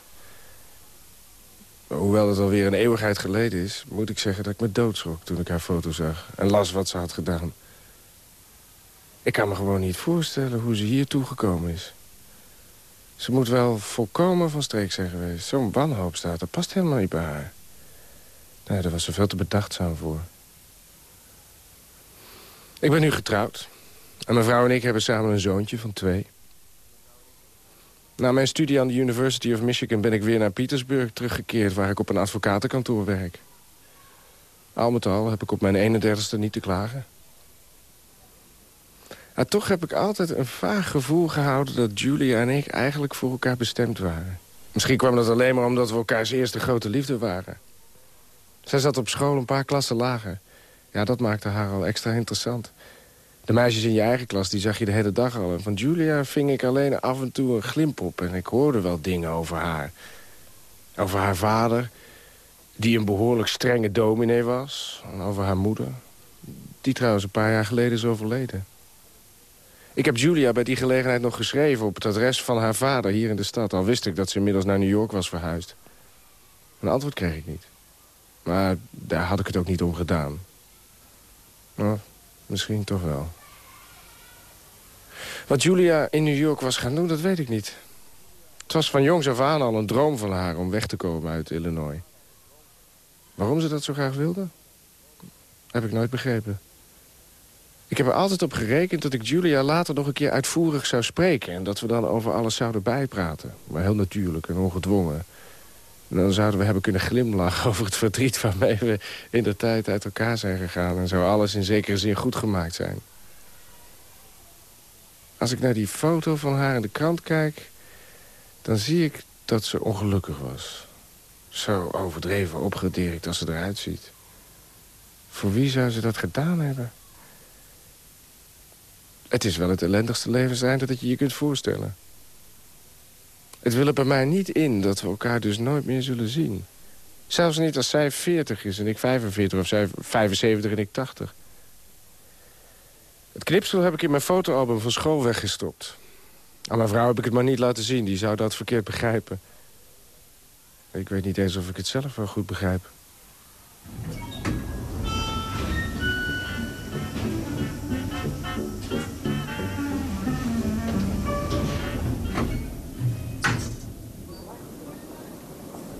Hoewel het alweer een eeuwigheid geleden is... moet ik zeggen dat ik me doodschrok toen ik haar foto zag... en las wat ze had gedaan. Ik kan me gewoon niet voorstellen hoe ze hier toegekomen is. Ze moet wel volkomen van streek zijn geweest. Zo'n wanhoop staat, dat past helemaal niet bij haar. Nee, daar was ze veel te bedachtzaam voor. Ik ben nu getrouwd. En mijn vrouw en ik hebben samen een zoontje van twee. Na mijn studie aan de University of Michigan ben ik weer naar Petersburg teruggekeerd... waar ik op een advocatenkantoor werk. Al met al heb ik op mijn 31ste niet te klagen. Maar toch heb ik altijd een vaag gevoel gehouden... dat Julia en ik eigenlijk voor elkaar bestemd waren. Misschien kwam dat alleen maar omdat we elkaars eerste grote liefde waren. Zij zat op school een paar klassen lager. Ja, dat maakte haar al extra interessant. De meisjes in je eigen klas, die zag je de hele dag al. En van Julia ving ik alleen af en toe een glimp op. En ik hoorde wel dingen over haar. Over haar vader, die een behoorlijk strenge dominee was. En over haar moeder, die trouwens een paar jaar geleden is overleden. Ik heb Julia bij die gelegenheid nog geschreven op het adres van haar vader hier in de stad. Al wist ik dat ze inmiddels naar New York was verhuisd. Een antwoord kreeg ik niet. Maar daar had ik het ook niet om gedaan. Nou, misschien toch wel. Wat Julia in New York was gaan doen, dat weet ik niet. Het was van jongs af aan al een droom van haar om weg te komen uit Illinois. Waarom ze dat zo graag wilde? Heb ik nooit begrepen. Ik heb er altijd op gerekend dat ik Julia later nog een keer uitvoerig zou spreken... en dat we dan over alles zouden bijpraten. Maar heel natuurlijk en ongedwongen. En dan zouden we hebben kunnen glimlachen over het verdriet... waarmee we in de tijd uit elkaar zijn gegaan... en zou alles in zekere zin goed gemaakt zijn. Als ik naar die foto van haar in de krant kijk... dan zie ik dat ze ongelukkig was. Zo overdreven opgedirkt als ze eruit ziet. Voor wie zou ze dat gedaan hebben? Het is wel het ellendigste levenseinde dat je je kunt voorstellen. Het wil er bij mij niet in dat we elkaar dus nooit meer zullen zien. Zelfs niet als zij 40 is en ik 45 of zij 75 en ik 80. Het knipsel heb ik in mijn fotoalbum van school weggestopt. Aan mijn vrouw heb ik het maar niet laten zien. Die zou dat verkeerd begrijpen. Ik weet niet eens of ik het zelf wel goed begrijp.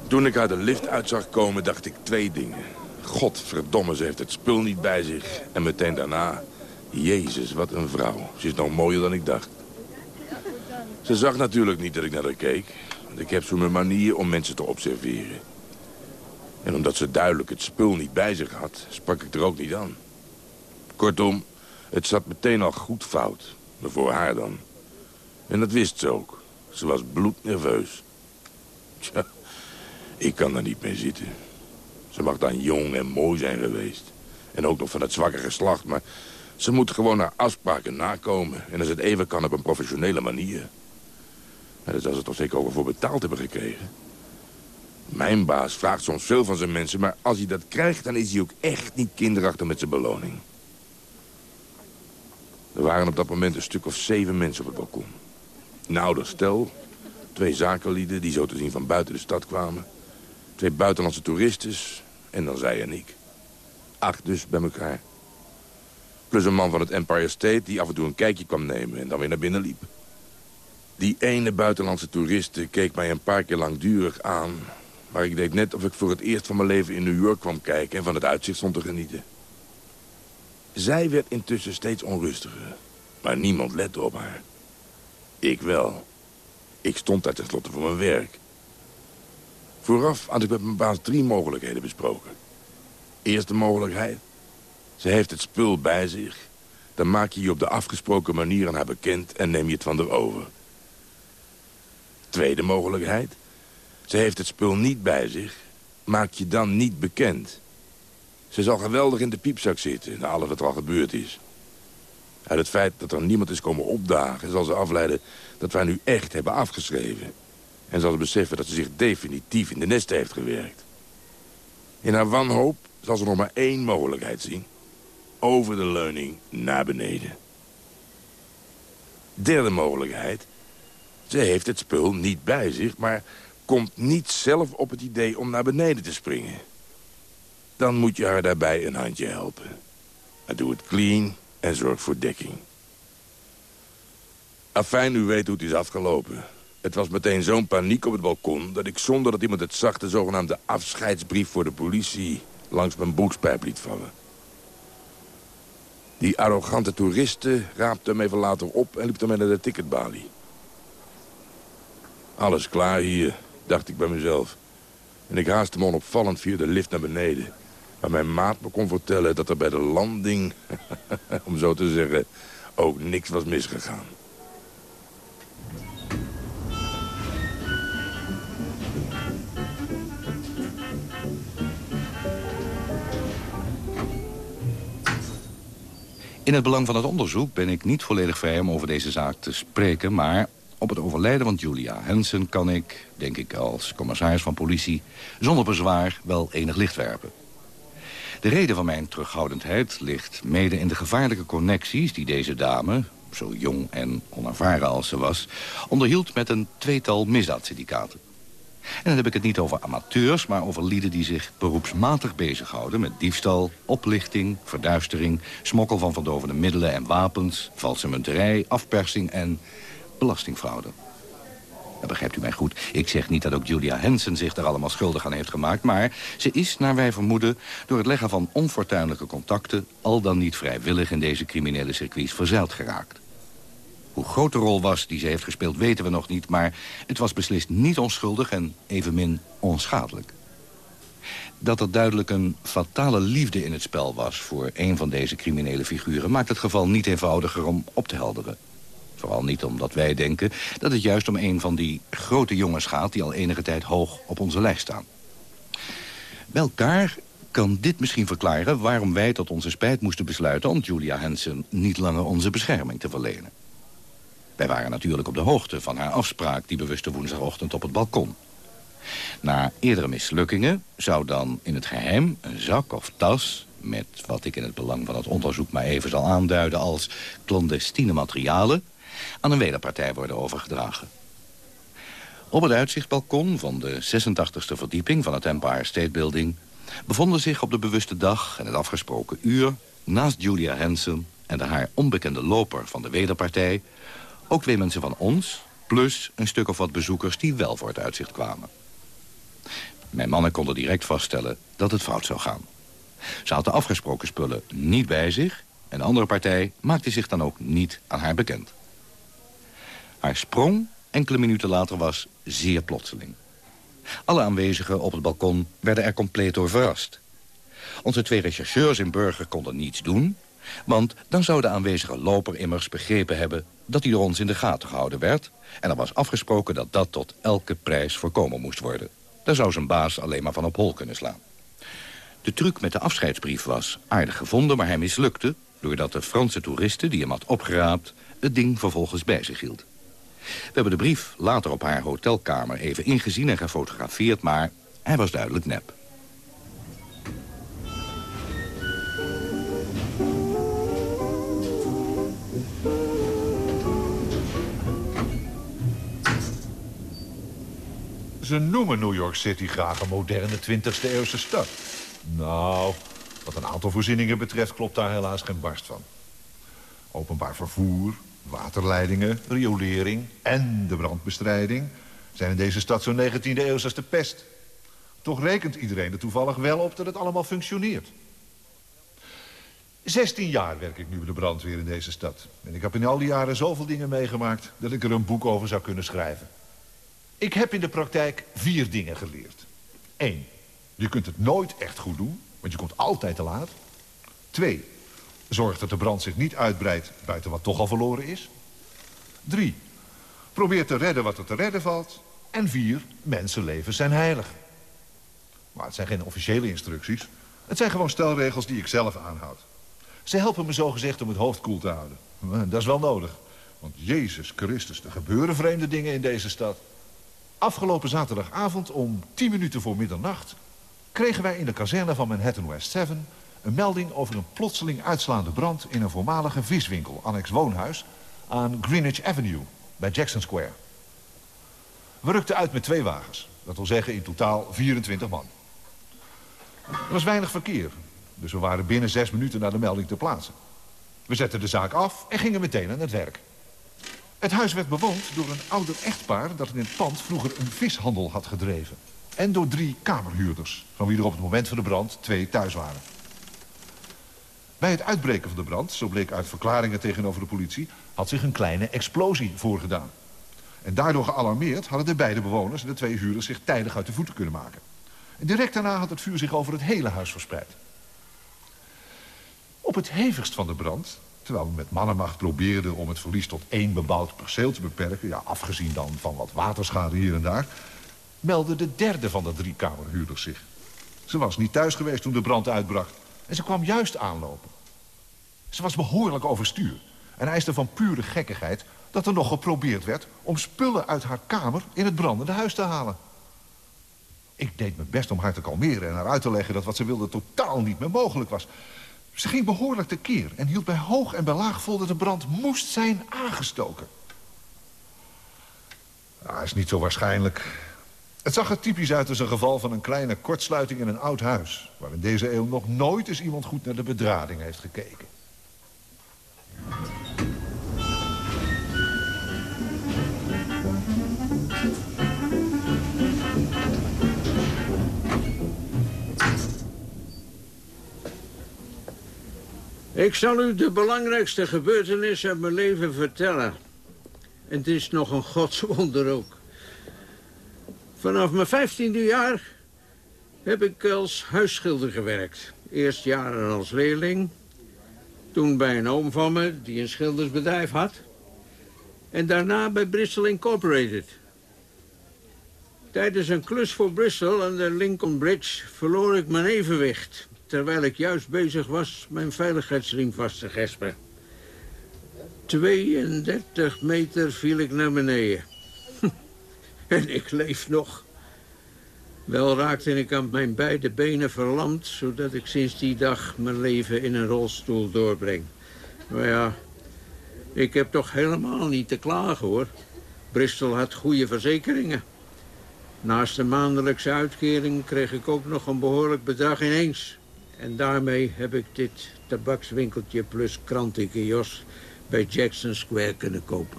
Toen ik haar de lift uit zag komen, dacht ik twee dingen. Godverdomme, ze heeft het spul niet bij zich. En meteen daarna, Jezus, wat een vrouw. Ze is nog mooier dan ik dacht. Ze zag natuurlijk niet dat ik naar haar keek. Want ik heb zo mijn manier om mensen te observeren. En omdat ze duidelijk het spul niet bij zich had, sprak ik er ook niet aan. Kortom, het zat meteen al goed fout. Maar voor haar dan. En dat wist ze ook. Ze was bloednerveus. Tja, ik kan daar niet mee zitten. Ze mag dan jong en mooi zijn geweest. En ook nog van het zwakke geslacht, maar ze moet gewoon haar afspraken nakomen. En als het even kan op een professionele manier. Daar zal ze toch zeker over voor betaald hebben gekregen. Mijn baas vraagt soms veel van zijn mensen, maar als hij dat krijgt... dan is hij ook echt niet kinderachtig met zijn beloning. Er waren op dat moment een stuk of zeven mensen op het balkon. Een ouder stel, twee zakenlieden die zo te zien van buiten de stad kwamen... Twee buitenlandse toeristen en dan zij en ik. Acht dus bij elkaar. Plus een man van het Empire State die af en toe een kijkje kwam nemen en dan weer naar binnen liep. Die ene buitenlandse toeriste keek mij een paar keer langdurig aan... maar ik deed net of ik voor het eerst van mijn leven in New York kwam kijken... en van het uitzicht stond te genieten. Zij werd intussen steeds onrustiger, maar niemand lette op haar. Ik wel. Ik stond daar tenslotte voor mijn werk. Vooraf had ik met mijn baas drie mogelijkheden besproken. Eerste mogelijkheid. Ze heeft het spul bij zich. Dan maak je je op de afgesproken manier aan haar bekend en neem je het van haar over. Tweede mogelijkheid. Ze heeft het spul niet bij zich. Maak je dan niet bekend. Ze zal geweldig in de piepzak zitten, na alles wat er al gebeurd is. Uit het feit dat er niemand is komen opdagen... zal ze afleiden dat wij nu echt hebben afgeschreven. En zal ze beseffen dat ze zich definitief in de nesten heeft gewerkt. In haar wanhoop zal ze nog maar één mogelijkheid zien. over de leuning naar beneden. Derde mogelijkheid. Ze heeft het spul niet bij zich, maar komt niet zelf op het idee om naar beneden te springen. Dan moet je haar daarbij een handje helpen. Maar doe het clean en zorg voor dekking. Afijn, u weet hoe het is afgelopen. Het was meteen zo'n paniek op het balkon... dat ik zonder dat iemand het zag de zogenaamde afscheidsbrief voor de politie... langs mijn broekspijp liet vallen. Die arrogante toeristen raapte hem even later op en liep ermee naar de ticketbalie. Alles klaar hier, dacht ik bij mezelf. En ik haastte me onopvallend via de lift naar beneden. Waar mijn maat me kon vertellen dat er bij de landing, om zo te zeggen, ook niks was misgegaan. In het belang van het onderzoek ben ik niet volledig vrij om over deze zaak te spreken... maar op het overlijden van Julia Hansen kan ik, denk ik als commissaris van politie... zonder bezwaar wel enig licht werpen. De reden van mijn terughoudendheid ligt mede in de gevaarlijke connecties... die deze dame, zo jong en onervaren als ze was... onderhield met een tweetal misdaadsyndicaten. En dan heb ik het niet over amateurs, maar over lieden die zich beroepsmatig bezighouden... met diefstal, oplichting, verduistering, smokkel van verdovende middelen en wapens... valse munterij, afpersing en belastingfraude. Dan begrijpt u mij goed. Ik zeg niet dat ook Julia Hansen zich daar allemaal schuldig aan heeft gemaakt... maar ze is, naar wij vermoeden, door het leggen van onfortuinlijke contacten... al dan niet vrijwillig in deze criminele circuits verzeild geraakt. Hoe groot de rol was die ze heeft gespeeld weten we nog niet... maar het was beslist niet onschuldig en evenmin onschadelijk. Dat er duidelijk een fatale liefde in het spel was... voor een van deze criminele figuren... maakt het geval niet eenvoudiger om op te helderen. Vooral niet omdat wij denken dat het juist om een van die grote jongens gaat... die al enige tijd hoog op onze lijst staan. Bij kan dit misschien verklaren waarom wij tot onze spijt moesten besluiten... om Julia Hansen niet langer onze bescherming te verlenen. Wij waren natuurlijk op de hoogte van haar afspraak... die bewuste woensdagochtend op het balkon. Na eerdere mislukkingen zou dan in het geheim een zak of tas... met wat ik in het belang van het onderzoek maar even zal aanduiden... als clandestine materialen aan een wederpartij worden overgedragen. Op het uitzichtbalkon van de 86e verdieping van het Empire State Building... bevonden zich op de bewuste dag en het afgesproken uur... naast Julia Hansen en de haar onbekende loper van de wederpartij... ook twee mensen van ons, plus een stuk of wat bezoekers die wel voor het uitzicht kwamen. Mijn mannen konden direct vaststellen dat het fout zou gaan. Ze had de afgesproken spullen niet bij zich... en de andere partij maakte zich dan ook niet aan haar bekend. Haar sprong enkele minuten later was zeer plotseling. Alle aanwezigen op het balkon werden er compleet door verrast. Onze twee rechercheurs in Burger konden niets doen... want dan zou de aanwezige loper immers begrepen hebben... dat hij door ons in de gaten gehouden werd... en er was afgesproken dat dat tot elke prijs voorkomen moest worden. Daar zou zijn baas alleen maar van op hol kunnen slaan. De truc met de afscheidsbrief was aardig gevonden, maar hij mislukte... doordat de Franse toeristen die hem had opgeraapt... het ding vervolgens bij zich hield. We hebben de brief later op haar hotelkamer even ingezien en gefotografeerd... maar hij was duidelijk nep. Ze noemen New York City graag een moderne 20e eeuwse stad. Nou, wat een aantal voorzieningen betreft klopt daar helaas geen barst van. Openbaar vervoer, waterleidingen, riolering en de brandbestrijding... zijn in deze stad zo'n 19e eeuw als de pest. Toch rekent iedereen er toevallig wel op dat het allemaal functioneert. 16 jaar werk ik nu bij de brandweer in deze stad. En ik heb in al die jaren zoveel dingen meegemaakt... dat ik er een boek over zou kunnen schrijven. Ik heb in de praktijk vier dingen geleerd. Eén, je kunt het nooit echt goed doen, want je komt altijd te laat. Twee, zorg dat de brand zich niet uitbreidt buiten wat toch al verloren is. Drie, probeer te redden wat er te redden valt. En vier, mensenlevens zijn heilig. Maar het zijn geen officiële instructies. Het zijn gewoon stelregels die ik zelf aanhoud. Ze helpen me zogezegd om het hoofd koel te houden. Dat is wel nodig. Want Jezus Christus, er gebeuren vreemde dingen in deze stad. Afgelopen zaterdagavond om tien minuten voor middernacht... kregen wij in de kazerne van Manhattan West 7 Een melding over een plotseling uitslaande brand in een voormalige viswinkel, annex woonhuis, aan Greenwich Avenue, bij Jackson Square. We rukten uit met twee wagens. Dat wil zeggen in totaal 24 man. Er was weinig verkeer, dus we waren binnen zes minuten naar de melding te plaatsen. We zetten de zaak af en gingen meteen aan het werk. Het huis werd bewoond door een ouder echtpaar... dat in het pand vroeger een vishandel had gedreven. En door drie kamerhuurders, van wie er op het moment van de brand twee thuis waren. Bij het uitbreken van de brand, zo bleek uit verklaringen tegenover de politie... had zich een kleine explosie voorgedaan. En daardoor gealarmeerd hadden de beide bewoners en de twee huurders... zich tijdig uit de voeten kunnen maken. En direct daarna had het vuur zich over het hele huis verspreid. Op het hevigst van de brand, terwijl we met mannenmacht probeerden... om het verlies tot één bebouwd perceel te beperken... ja, afgezien dan van wat waterschade hier en daar... meldde de derde van de drie kamerhuurders zich. Ze was niet thuis geweest toen de brand uitbrak. En ze kwam juist aanlopen. Ze was behoorlijk overstuur. En eiste van pure gekkigheid dat er nog geprobeerd werd... om spullen uit haar kamer in het brandende huis te halen. Ik deed mijn best om haar te kalmeren en haar uit te leggen... dat wat ze wilde totaal niet meer mogelijk was. Ze ging behoorlijk tekeer en hield bij hoog en bij laag vol... dat de brand moest zijn aangestoken. Dat is niet zo waarschijnlijk. Het zag er typisch uit als een geval van een kleine kortsluiting in een oud huis... waar in deze eeuw nog nooit eens iemand goed naar de bedrading heeft gekeken. Ik zal u de belangrijkste gebeurtenis uit mijn leven vertellen. En het is nog een godswonder ook. Vanaf mijn vijftiende jaar heb ik als huisschilder gewerkt. Eerst jaren als leerling. Toen bij een oom van me, die een schildersbedrijf had. En daarna bij Bristol Incorporated. Tijdens een klus voor Bristol aan de Lincoln Bridge verloor ik mijn evenwicht terwijl ik juist bezig was mijn veiligheidsriem vast te gespen. 32 meter viel ik naar beneden. en ik leef nog. Wel raakte ik aan mijn beide benen verlamd... zodat ik sinds die dag mijn leven in een rolstoel doorbreng. Maar ja, ik heb toch helemaal niet te klagen, hoor. Bristol had goede verzekeringen. Naast de maandelijkse uitkering kreeg ik ook nog een behoorlijk bedrag ineens. En daarmee heb ik dit tabakswinkeltje plus krantenkiosk bij Jackson Square kunnen kopen.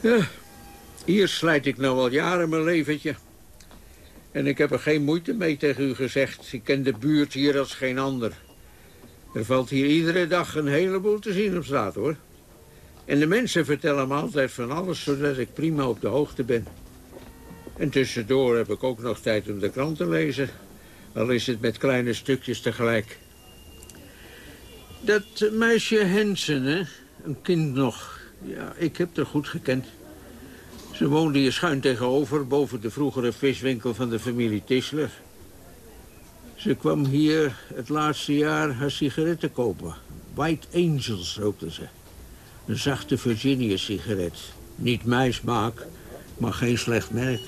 Ja, hier slijt ik nou al jaren mijn leventje. En ik heb er geen moeite mee tegen u gezegd. Ik ken de buurt hier als geen ander. Er valt hier iedere dag een heleboel te zien op straat, hoor. En de mensen vertellen me altijd van alles, zodat ik prima op de hoogte ben. En tussendoor heb ik ook nog tijd om de krant te lezen. Al is het met kleine stukjes tegelijk. Dat meisje Hensen, hè? Een kind nog. Ja, ik heb haar goed gekend. Ze woonde hier schuin tegenover, boven de vroegere viswinkel van de familie Tisler. Ze kwam hier het laatste jaar haar sigaretten kopen. White Angels rookte ze. Een zachte Virginia-sigaret. Niet mijn maar geen slecht merk.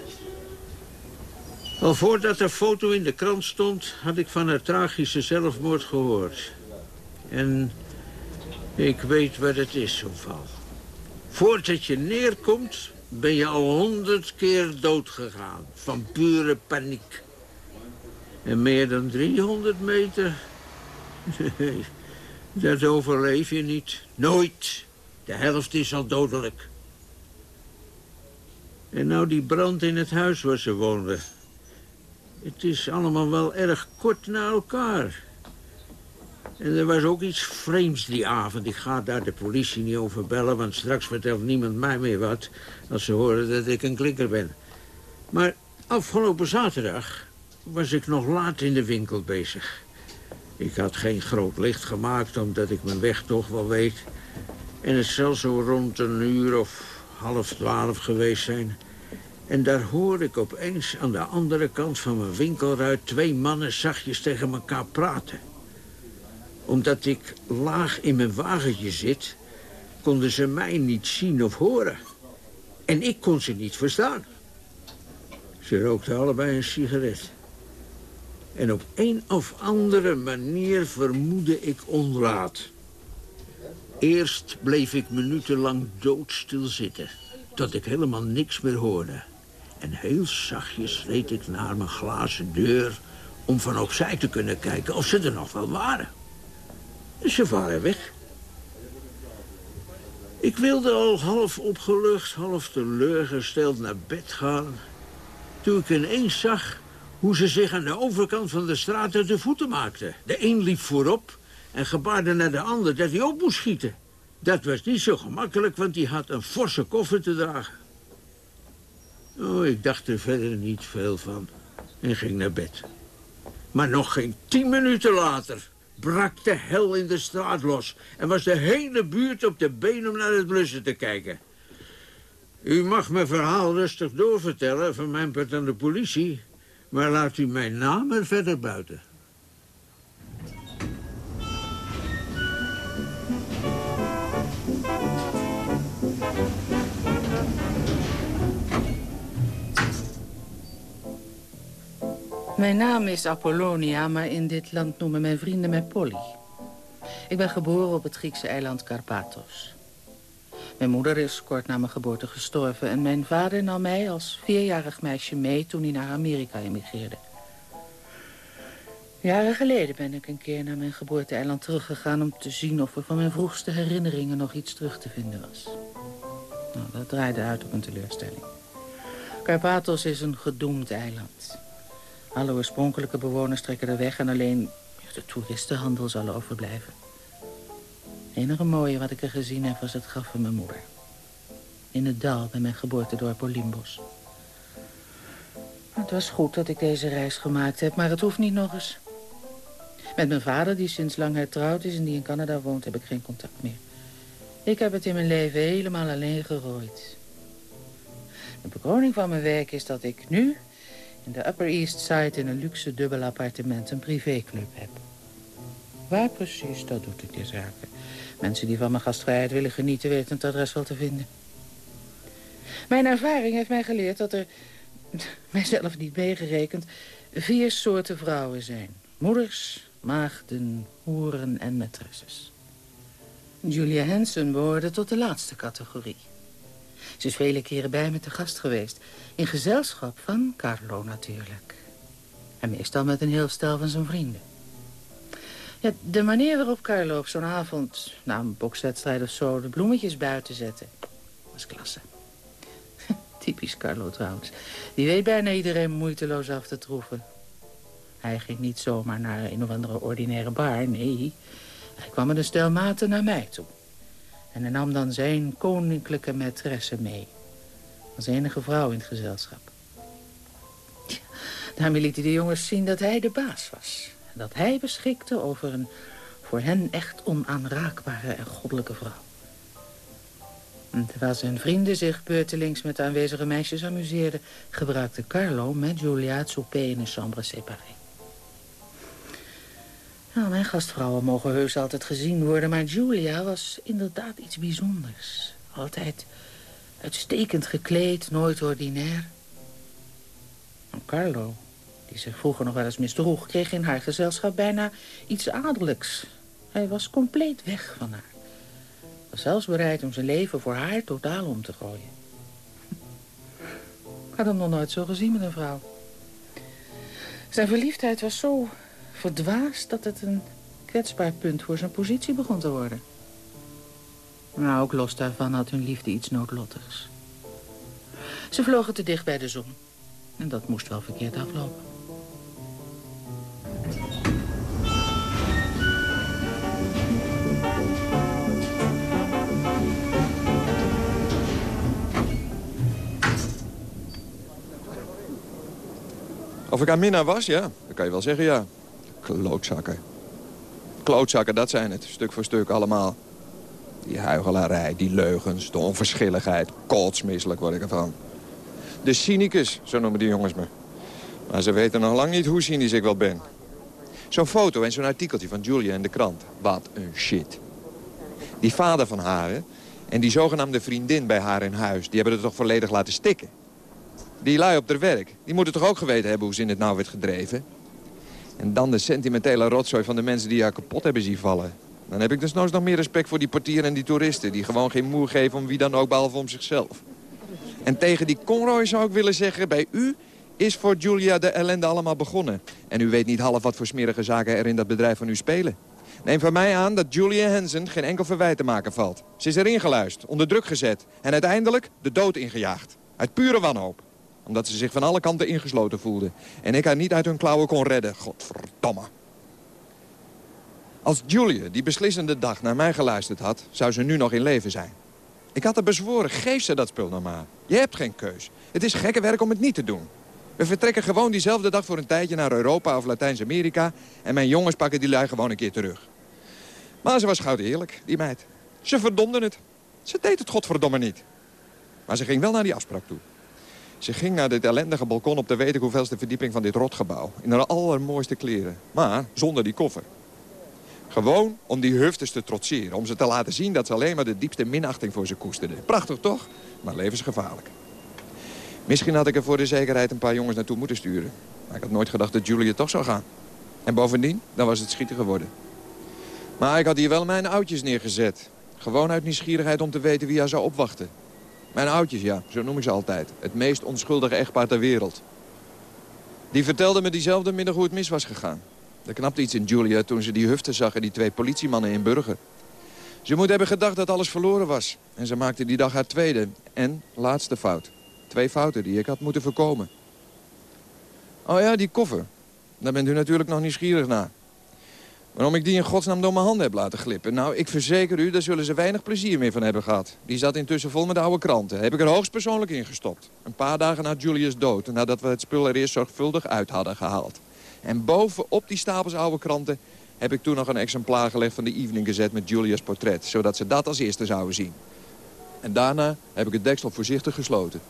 Al voordat de foto in de krant stond, had ik van haar tragische zelfmoord gehoord. En ik weet wat het is, zo'n val. Voordat je neerkomt, ben je al honderd keer doodgegaan. Van pure paniek. En meer dan 300 meter... Dat overleef je niet. Nooit. De helft is al dodelijk. En nou die brand in het huis waar ze woonden. Het is allemaal wel erg kort na elkaar. En er was ook iets vreemds die avond. Ik ga daar de politie niet over bellen... want straks vertelt niemand mij meer wat... als ze horen dat ik een klikker ben. Maar afgelopen zaterdag was ik nog laat in de winkel bezig. Ik had geen groot licht gemaakt, omdat ik mijn weg toch wel weet. En het zal zo rond een uur of half twaalf geweest zijn... En daar hoor ik opeens aan de andere kant van mijn winkelruit... twee mannen zachtjes tegen elkaar praten. Omdat ik laag in mijn wagentje zit... konden ze mij niet zien of horen. En ik kon ze niet verstaan. Ze rookten allebei een sigaret. En op een of andere manier vermoedde ik onraad. Eerst bleef ik minutenlang doodstil zitten. Tot ik helemaal niks meer hoorde. En heel zachtjes reed ik naar mijn glazen deur... om van opzij te kunnen kijken of ze er nog wel waren. Ze waren weg. Ik wilde al half opgelucht, half teleurgesteld naar bed gaan... toen ik ineens zag hoe ze zich aan de overkant van de straat uit de voeten maakten. De een liep voorop en gebaarde naar de ander dat hij op moest schieten. Dat was niet zo gemakkelijk, want hij had een forse koffer te dragen. Oh, ik dacht er verder niet veel van en ging naar bed. Maar nog geen tien minuten later brak de hel in de straat los... en was de hele buurt op de been om naar het blussen te kijken. U mag mijn verhaal rustig doorvertellen van mijn part aan de politie... maar laat u mijn naam er verder buiten. Mijn naam is Apollonia, maar in dit land noemen mijn vrienden mij Polly. Ik ben geboren op het Griekse eiland Karpathos. Mijn moeder is kort na mijn geboorte gestorven... en mijn vader nam mij als vierjarig meisje mee toen hij naar Amerika emigreerde. Jaren geleden ben ik een keer naar mijn geboorteeiland teruggegaan... om te zien of er van mijn vroegste herinneringen nog iets terug te vinden was. Nou, dat draaide uit op een teleurstelling. Karpathos is een gedoemd eiland. Alle oorspronkelijke bewoners trekken er weg... en alleen de toeristenhandel zal overblijven. Het enige mooie wat ik er gezien heb was het graf van mijn moeder. In het dal bij mijn geboortedorp Olimbos. Het was goed dat ik deze reis gemaakt heb, maar het hoeft niet nog eens. Met mijn vader, die sinds lang hertrouwd is en die in Canada woont, heb ik geen contact meer. Ik heb het in mijn leven helemaal alleen gerooid. De bekroning van mijn werk is dat ik nu in de Upper East Side in een luxe dubbel appartement een privéclub heb. Waar precies, dat doet het de zaken. Mensen die van mijn gastvrijheid willen genieten weten het adres wel te vinden. Mijn ervaring heeft mij geleerd dat er, mijzelf niet meegerekend, vier soorten vrouwen zijn. Moeders, maagden, hoeren en maîtresses. Julia Hansen behoorde tot de laatste categorie. Ze is vele keren bij me te gast geweest. In gezelschap van Carlo natuurlijk. En meestal met een heel stel van zijn vrienden. Ja, de manier waarop Carlo op zo'n avond, na een bokswedstrijd of zo... de bloemetjes buiten zette, was klasse. Typisch Carlo trouwens. Die weet bijna iedereen moeiteloos af te troeven. Hij ging niet zomaar naar een of andere ordinaire bar, nee. Hij kwam met een stel maten naar mij toe. En hij nam dan zijn koninklijke maîtresse mee. Als enige vrouw in het gezelschap. Daarmee liet hij de jongens zien dat hij de baas was. Dat hij beschikte over een voor hen echt onaanraakbare en goddelijke vrouw. En terwijl zijn vrienden zich beurtelings met de aanwezige meisjes amuseerden... gebruikte Carlo met Julia het souper in een chambre séparée. Nou, mijn gastvrouwen mogen heus altijd gezien worden... maar Julia was inderdaad iets bijzonders. Altijd uitstekend gekleed, nooit ordinair. En Carlo, die zich vroeger nog wel eens misdroeg... kreeg in haar gezelschap bijna iets adellijks. Hij was compleet weg van haar. Was zelfs bereid om zijn leven voor haar totaal om te gooien. Ik had hem nog nooit zo gezien met een vrouw. Zijn verliefdheid was zo verdwaasd dat het een kwetsbaar punt voor zijn positie begon te worden. Maar ook los daarvan had hun liefde iets noodlottigs. Ze vlogen te dicht bij de zon. En dat moest wel verkeerd aflopen. Of ik aan Minna was, ja. Dat kan je wel zeggen, ja. Klootzakken. Klootzakken, dat zijn het. Stuk voor stuk allemaal. Die huigelarij, die leugens, de onverschilligheid. Kotsmisselijk word ik ervan. De cynicus, zo noemen die jongens me. Maar ze weten nog lang niet hoe cynisch ik wel ben. Zo'n foto en zo'n artikeltje van Julia in de krant. Wat een shit. Die vader van haar en die zogenaamde vriendin bij haar in huis... die hebben het toch volledig laten stikken. Die lui op haar werk, die moeten toch ook geweten hebben hoe ze in het nou werd gedreven? En dan de sentimentele rotzooi van de mensen die haar kapot hebben zien vallen. Dan heb ik dus nog meer respect voor die portier en die toeristen... die gewoon geen moer geven om wie dan ook, behalve om zichzelf. En tegen die Conroy zou ik willen zeggen... bij u is voor Julia de ellende allemaal begonnen. En u weet niet half wat voor smerige zaken er in dat bedrijf van u spelen. Neem van mij aan dat Julia Hansen geen enkel verwijt te maken valt. Ze is erin geluisterd, onder druk gezet... en uiteindelijk de dood ingejaagd. Uit pure wanhoop. Omdat ze zich van alle kanten ingesloten voelde. En ik haar niet uit hun klauwen kon redden. Godverdomme. Als Julia die beslissende dag naar mij geluisterd had... zou ze nu nog in leven zijn. Ik had haar bezworen, geef ze dat spul nou maar. Je hebt geen keus. Het is gekke werk om het niet te doen. We vertrekken gewoon diezelfde dag voor een tijdje naar Europa of Latijns-Amerika... en mijn jongens pakken die lui gewoon een keer terug. Maar ze was goud eerlijk, die meid. Ze verdomde het. Ze deed het godverdomme niet. Maar ze ging wel naar die afspraak toe. Ze ging naar dit ellendige balkon op de weet ik hoeveelste verdieping van dit rotgebouw. In haar allermooiste kleren. Maar zonder die koffer. Gewoon om die huftes te trotseren. Om ze te laten zien dat ze alleen maar de diepste minachting voor ze koesterde. Prachtig toch? Maar levensgevaarlijk. Misschien had ik er voor de zekerheid een paar jongens naartoe moeten sturen. Maar ik had nooit gedacht dat Julia toch zou gaan. En bovendien, dan was het schieten geworden. Maar ik had hier wel mijn oudjes neergezet. Gewoon uit nieuwsgierigheid om te weten wie haar zou opwachten. Mijn oudjes, ja, zo noem ik ze altijd. Het meest onschuldige echtpaar ter wereld. Die vertelde me diezelfde middag hoe het mis was gegaan. Er knapte iets in Julia toen ze die hufte zag en die twee politiemannen in Burger. Ze moet hebben gedacht dat alles verloren was. En ze maakte die dag haar tweede en laatste fout. Twee fouten die ik had moeten voorkomen. Oh ja, die koffer. Daar bent u natuurlijk nog nieuwsgierig naar. Waarom ik die in godsnaam door mijn handen heb laten glippen? Nou, ik verzeker u, daar zullen ze weinig plezier meer van hebben gehad. Die zat intussen vol met oude kranten. Heb ik er hoogstpersoonlijk in gestopt. Een paar dagen na Julius dood, nadat we het spul er eerst zorgvuldig uit hadden gehaald. En bovenop die stapels oude kranten heb ik toen nog een exemplaar gelegd van de Evening gezet met Julius' portret. Zodat ze dat als eerste zouden zien. En daarna heb ik het deksel voorzichtig gesloten.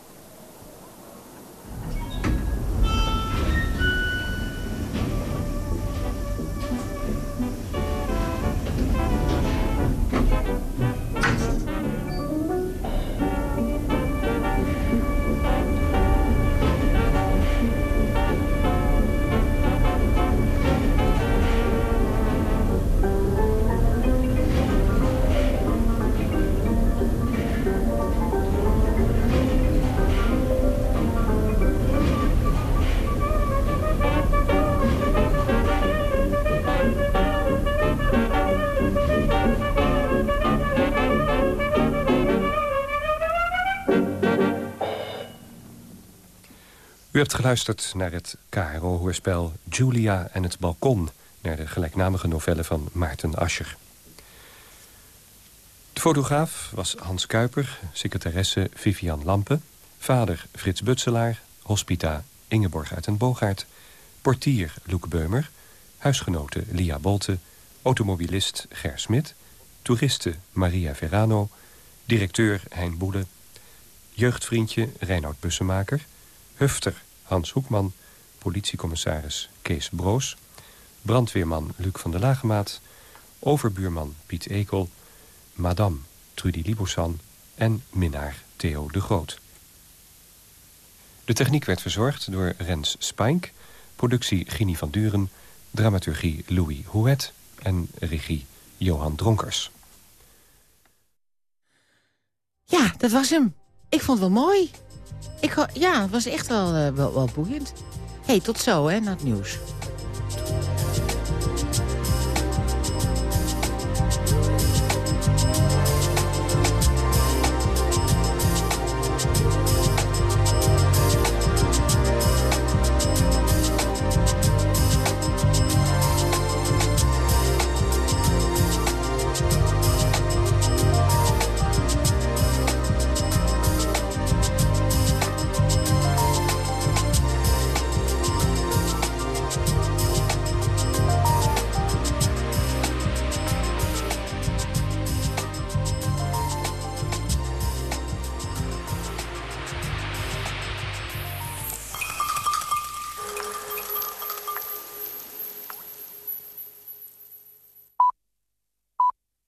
U hebt geluisterd naar het KRO-hoorspel Julia en het balkon... naar de gelijknamige novelle van Maarten Ascher. De fotograaf was Hans Kuiper, secretaresse Vivian Lampe... vader Frits Butselaar, hospita Ingeborg uit den portier Loek Beumer, huisgenote Lia Bolte... automobilist Ger Smit, toeriste Maria Verano... directeur Hein Boele, jeugdvriendje Reinoud Bussemaker... hufter Hans Hoekman, politiecommissaris Kees Broos... brandweerman Luc van der Lagemaat... overbuurman Piet Ekel... madame Trudy Libosan en minnaar Theo de Groot. De techniek werd verzorgd door Rens Spink... productie Gini van Duren... dramaturgie Louis Houet en regie Johan Dronkers. Ja, dat was hem. Ik vond het wel mooi. Ik, ja, het was echt wel, uh, wel, wel boeiend. hey, tot zo hè, na het nieuws.